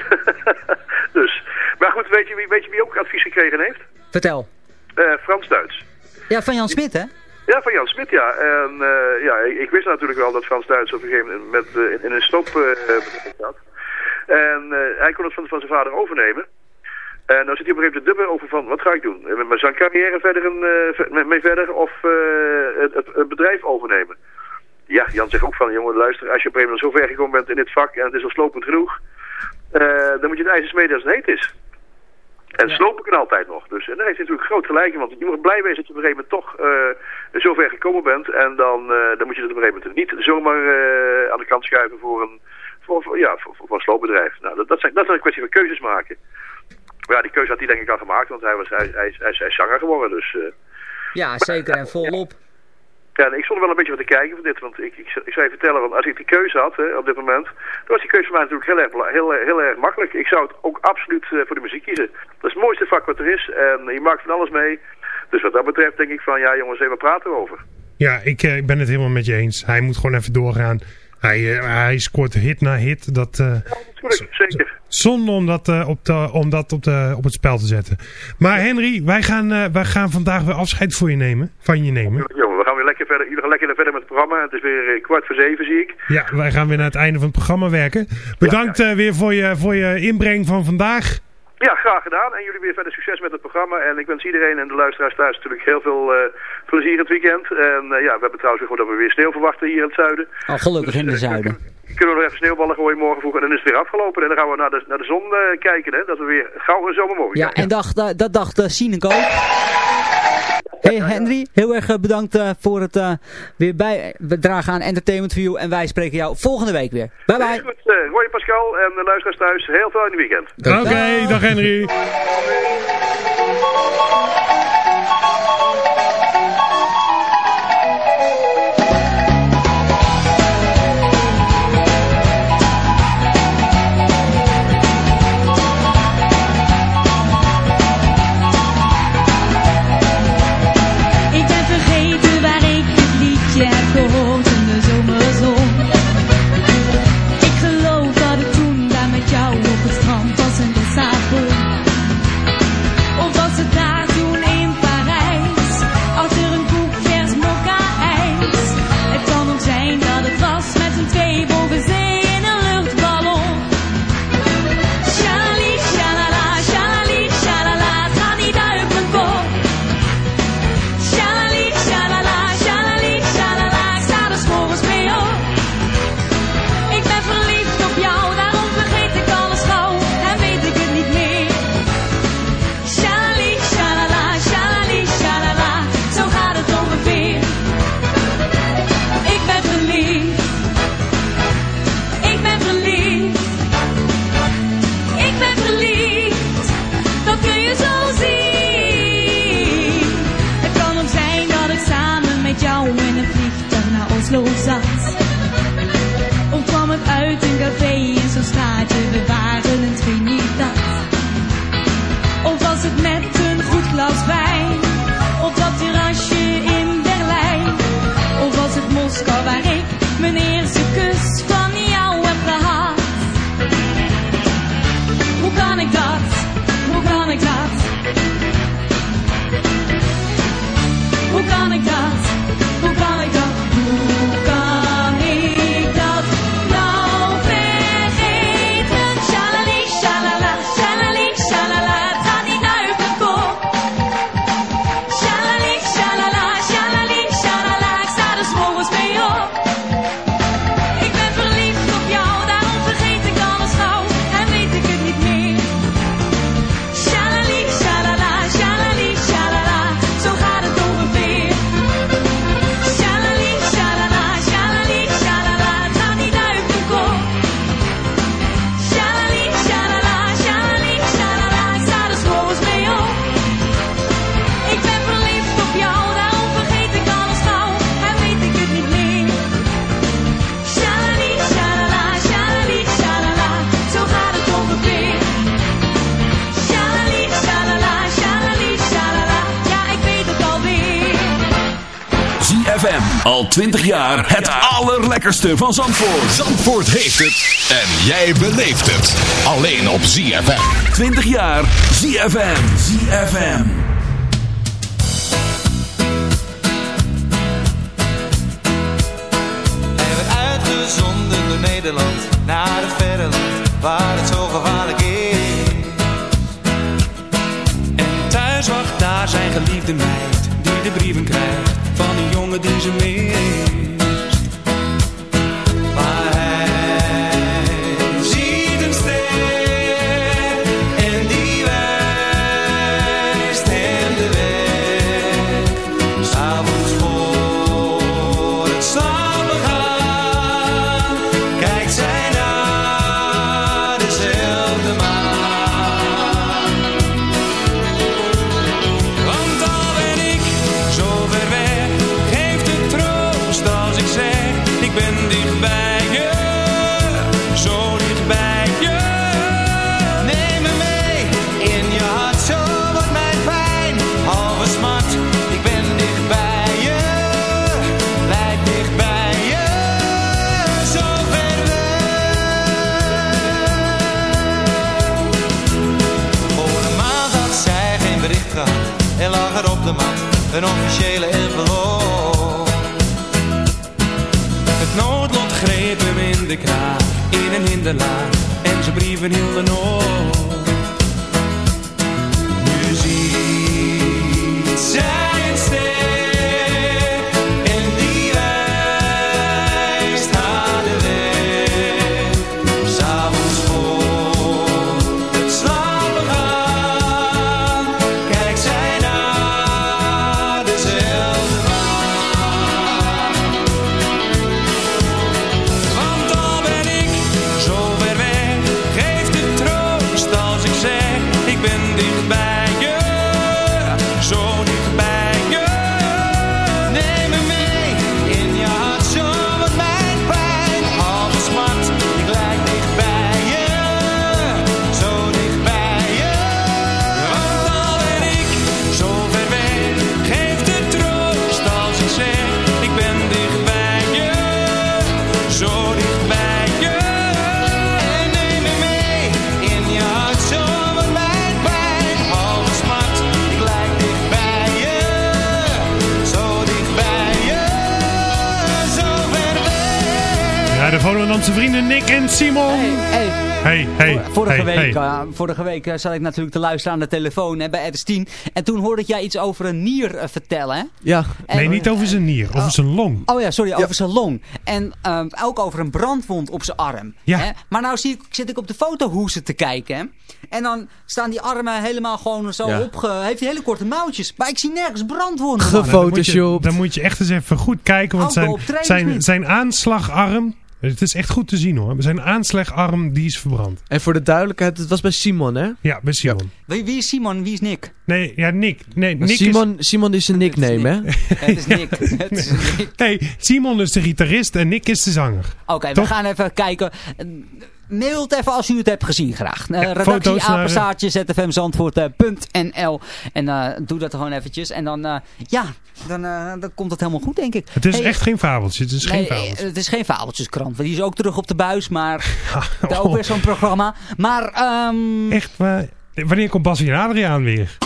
[laughs] dus. Maar goed, weet je, wie, weet je wie ook advies gekregen heeft? Vertel. Eh, Frans-Duits. Ja, van Jan Smit, hè? Ja, van Jan Smit, ja. En eh, ja, ik, ik wist natuurlijk wel dat Frans Duits op een gegeven moment met, eh, in, in een stop zat. En hij kon het van, van zijn vader overnemen. En dan zit hij op een gegeven moment dubbel over van, wat ga ik doen? Met mijn zangcarrière verder een, mee- verder of het, het bedrijf overnemen? Ja, Jan zegt ook van, jongen, luister, als je op een gegeven moment zo ver gekomen bent in dit vak en het is al slopend genoeg, eh, dan moet je het ijzer smeden als het heet is. En slopen kan altijd nog. Dus, en daar heeft hij natuurlijk groot gelijk in. Want je moet blij wezen dat je op een gegeven moment toch eh zo ver gekomen bent. En dan, eh, dan moet je het op een gegeven moment niet zomaar aan de kant schuiven voor een, voor, voor- ja, voor, voor, een sloopbedrijf. Nou, dat, dat, zijn, dat is een kwestie van keuzes maken. Maar ja, die keuze had hij denk ik al gemaakt. Want hij, was, hij, hij, is- hij, is- hij is zanger geworden. Dus... Ja, zeker en volop. ja, en ik stond er wel een beetje van te kijken van dit, want ik, ik, ik zou je vertellen, want als ik die keuze had hè, op dit moment, dan was die keuze voor mij natuurlijk heel erg, heel, eh, heel erg makkelijk. Ik zou het ook absoluut eh, voor de muziek kiezen. Dat is het mooiste vak wat er is en je maakt van alles mee. Dus wat dat betreft denk ik van, ja jongens, even praten erover. Ja, ik, eh, ik ben het helemaal met je eens. Hij moet gewoon even doorgaan. Hij, hij scoort hit na hit. Dat, Natuurlijk, zeker. zonde om dat, op, de, om dat op, de, op het spel te zetten. Maar Henry, wij gaan, wij gaan vandaag weer afscheid voor je nemen, van je nemen. Weer lekker verder, jullie gaan lekker verder met het programma. Het is weer eh, kwart voor zeven zie ik. Ja, wij gaan weer naar het einde van het programma werken. Bedankt eh, weer voor je, voor je inbreng van vandaag. Ja, graag gedaan. En jullie weer verder succes met het programma. En ik wens iedereen en de luisteraars thuis natuurlijk heel veel eh, plezier het weekend. En eh, ja, we hebben trouwens weer goed dat we weer sneeuw verwachten hier in het zuiden. Oh, gelukkig in de zuiden. Kunnen we nog even sneeuwballen gooien morgen vroeg en dan is het weer afgelopen. En dan gaan we naar de, naar de zon eh, kijken, hè. Dat we weer gauw een zomer mogen Ja, en dacht, dat dacht uh, ook. Hey Henry, heel erg eh, bedankt eh, voor het eh, weer bijdragen aan Entertainment View. En wij spreken jou volgende week weer. Bye bye. Goed, eh Roy Pascal en de luisteraars thuis, heel veel in het weekend. Oké, dag Henry. ZFM. Al 20 jaar het allerlekkerste van Zandvoort. Zandvoort heeft het en jij beleeft het. Alleen op ZFM. 20 jaar ZFM. ZFM. Hij werd uitgezonden door Nederland naar het verre land waar het zo gevaarlijk is. En thuis wacht daar zijn geliefde meid die de brieven krijgt van een een officiële envelop. Het noodlot greep hem in de kraag, in een hinderlaag, en zijn brieven hielden op. vorige week eh, zat ik natuurlijk te luisteren aan de telefoon hè, bij RS10. En toen hoorde ik jij iets over een nier eh, vertellen. Hè? Ja. En- Nee, niet over zijn nier, over zijn long. Oh ja, sorry, over zijn long. En eh, ook over een brandwond op zijn arm. Ja. Hè? Maar nou zie ik, zit ik op de fotohoesen te kijken. Hè? En dan staan die armen helemaal gewoon zo Ja. opge... Heeft hij hele korte mouwtjes. Maar ik zie nergens brandwonden. Nou, dan, moet je, dan moet je echt eens even goed kijken, want zijn, zijn, zijn aanslagarm, het is echt goed te zien hoor, zijn aanslagarm die is verbrand. En voor de duidelijkheid, het was bij Simon, hè? Ja, bij Simon. Wie, wie is Simon? Wie is Nick? Nee, ja, Nick. Nee, Nick Simon, Simon is een nickname, hè? [laughs] Het is Nick. Het is Nick. Nee, Simon is de gitarist en Nick is de zanger. Oké, we gaan even kijken. Eh, Mail het even als u het hebt gezien graag. Uh, Ja, redactie apenstaartje zfmzandvoort.nl En eh, doe dat gewoon eventjes. En dan, eh, ja, dan, eh, dan komt het helemaal goed denk ik. Het is Hey, echt geen fabeltje, het is geen fabeltje. eh, het is geen fabeltjeskrant. Die is ook terug op de buis, maar [laughs] ook weer zo'n programma. Maar, ehm Echt, maar wanneer komt Bassie en Adriaan weer? [laughs]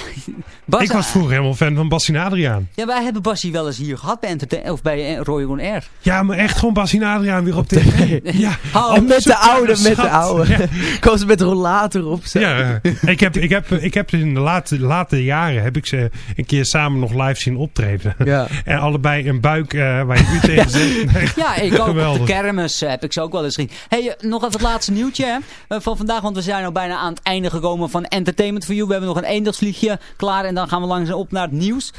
Bas- ik was vroeger helemaal fan van Bassie en Adriaan. ja, wij hebben Bassie wel eens hier gehad bij, Entertain- of bij eh, Roy on Air. Ja, maar echt gewoon Bassie en Adriaan weer op tv. Ja, [laughs] Oh, met de oude, met de oude. [laughs] Komen ze met rollator op. zo. Ja, ik heb, ik, heb, ik heb in de late, late jaren heb ik ze een keer samen nog live zien optreden. Ja. En allebei een buik eh, waar je u tegen. Nee, Ja, ik ook. Op geweldig. de kermis eh, heb ik ze ook wel eens gezien. Hey, eh, nog even het laatste nieuwtje hè, eh, van vandaag. Want we zijn al bijna aan het einde gekomen van Entertainment for You. We hebben nog een eendagsvliegje klaar. En dan gaan we langzaam op naar het nieuws.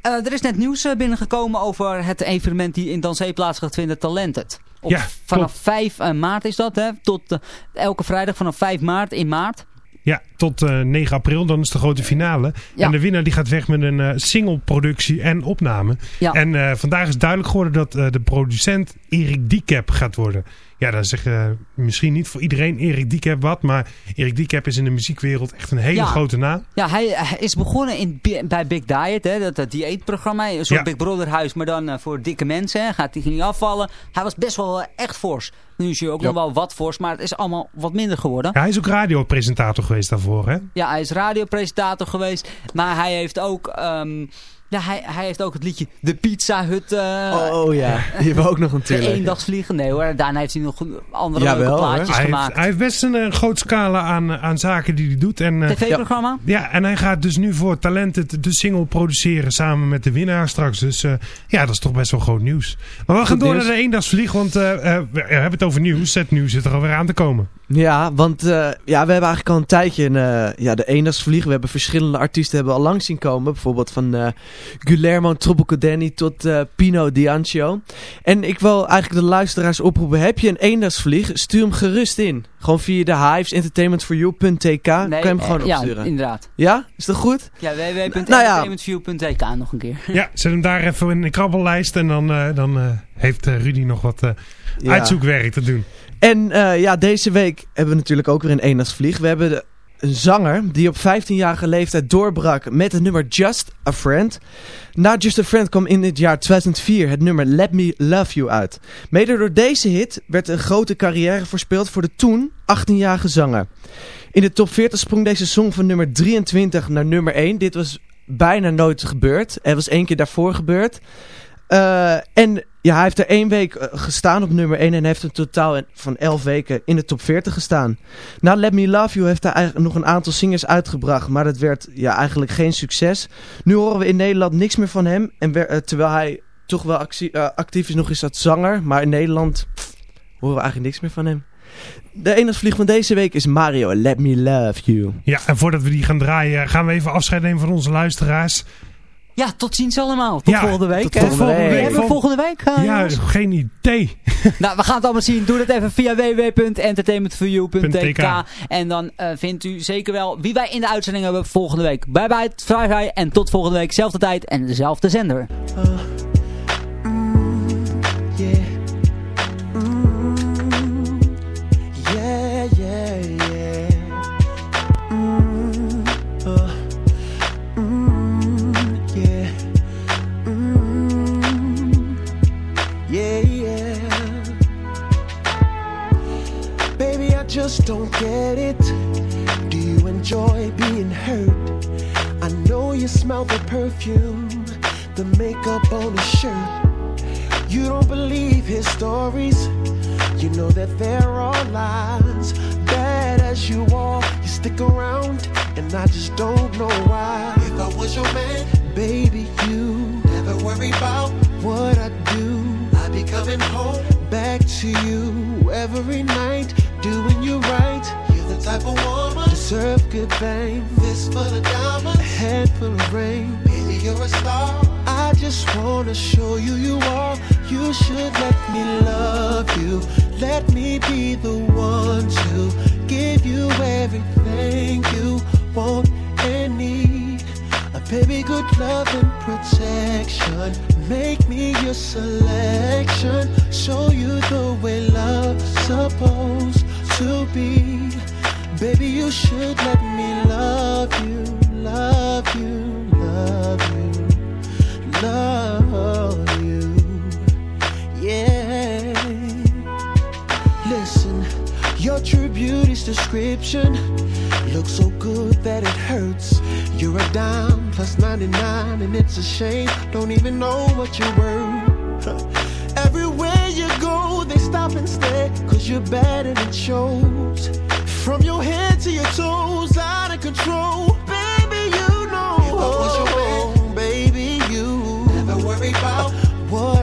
Eh, er is net nieuws eh, binnengekomen over het evenement die in Danzee plaats gaat vinden. Talented. Op, Ja, vanaf klopt. 5 eh, maart is dat. Hè, tot elke vrijdag vanaf 5 maart in maart. Ja, tot eh, 9 april, dan is de grote finale. Ja. En de winnaar die gaat weg met een eh singleproductie en opname. Ja. En vandaag is duidelijk geworden dat de producent Erik Diekep gaat worden. Ja, dan zeg je misschien niet voor iedereen Erik Diekep wat. Maar Erik Diekep is in de muziekwereld echt een hele Ja. grote naam. Ja, hij, hij is begonnen in, Bi- bij Big Diet, hè, dat, dat dieetprogramma. Een soort Ja. Big Brother huis, maar dan eh, voor dikke mensen. Hè. Gaat hij niet afvallen. Hij was best wel eh, echt fors. Nu is hij ook Ja. nog wel wat fors, maar het is allemaal wat minder geworden. Ja, hij is ook radiopresentator geweest daarvoor, hè? Ja, hij is radiopresentator geweest. Maar hij heeft ook... ehm, ja, hij, hij heeft ook het liedje De Pizza Hut. eh, Oh ja, [laughs] die hebben we ook nog natuurlijk. eendagsvliegen. Nee hoor, daarna heeft hij nog andere Jawel, leuke hoor. plaatjes Hij heeft, gemaakt. hij heeft best een, eh, groot scala aan, aan zaken die hij doet. En, eh, TV-programma? Ja, en hij gaat dus nu voor Talented de single produceren samen met de winnaar straks. Dus eh, ja, dat is toch best wel groot nieuws. Maar we gaan Goed door nieuws. naar de eendagsvlieg, want eh, eh, we hebben het over nieuws. Het nieuws zit er alweer aan te komen. Ja, want eh, ja, we hebben eigenlijk al een tijdje een, eh, ja, de eendagsvlieg. We hebben verschillende artiesten hebben al lang zien komen. Bijvoorbeeld van eh, Guillermo Tropico Danny tot eh, Pino D'Ancio. En ik wil eigenlijk de luisteraars oproepen. Heb je een eendagsvlieg? Stuur hem gerust in. Gewoon via de Hives entertainmentforyou.tk kan je hem eh, gewoon ja, opsturen. inderdaad. Ja, is dat goed? Ja, Nou ja. www.entertainmentview.tk nog een keer. Ja, zet hem daar even in de krabbellijst en dan, eh, dan eh, heeft eh, Rudy nog wat eh, Ja. uitzoekwerk te doen. En eh, ja, deze week hebben we natuurlijk ook weer een eendagsvlieg. We hebben de, een zanger die op 15-jarige leeftijd doorbrak met het nummer Just a Friend. Na Just a Friend kwam in het jaar 2004 het nummer Let Me Love You uit. Mede door deze hit werd een grote carrière voorspeld voor de toen 18-jarige zanger. In de top 40 sprong deze song van nummer 23 naar nummer 1. Dit was bijna nooit gebeurd. Er was één keer daarvoor gebeurd. Eh, en ja, hij heeft er één week eh, gestaan op nummer 1 en heeft een totaal van 11 weken in de top 40 gestaan. Na Let Me Love You heeft hij eigenlijk nog een aantal singers uitgebracht, maar dat werd ja, eigenlijk geen succes. Nu horen we in Nederland niks meer van hem, en eh, terwijl hij toch wel eh, actief is nog eens als zanger, maar in Nederland horen we eigenlijk niks meer van hem. De enige vlieg van deze week is Mario, Let Me Love You. Ja, en voordat we die gaan draaien, gaan we even afscheid nemen van onze luisteraars. Ja, tot ziens allemaal. Tot Ja, volgende week. tot hè? volgende week. Hebben we Vol- volgende week? eh, ja, jongens? geen idee. [laughs] Nou, we gaan het allemaal zien. Doe dat even via www.entertainmentforyou.tk .tk. En dan eh, vindt u zeker wel wie wij in de uitzending hebben volgende week. Bye bye, bye en tot volgende week. Zelfde tijd en dezelfde zender. Yeah.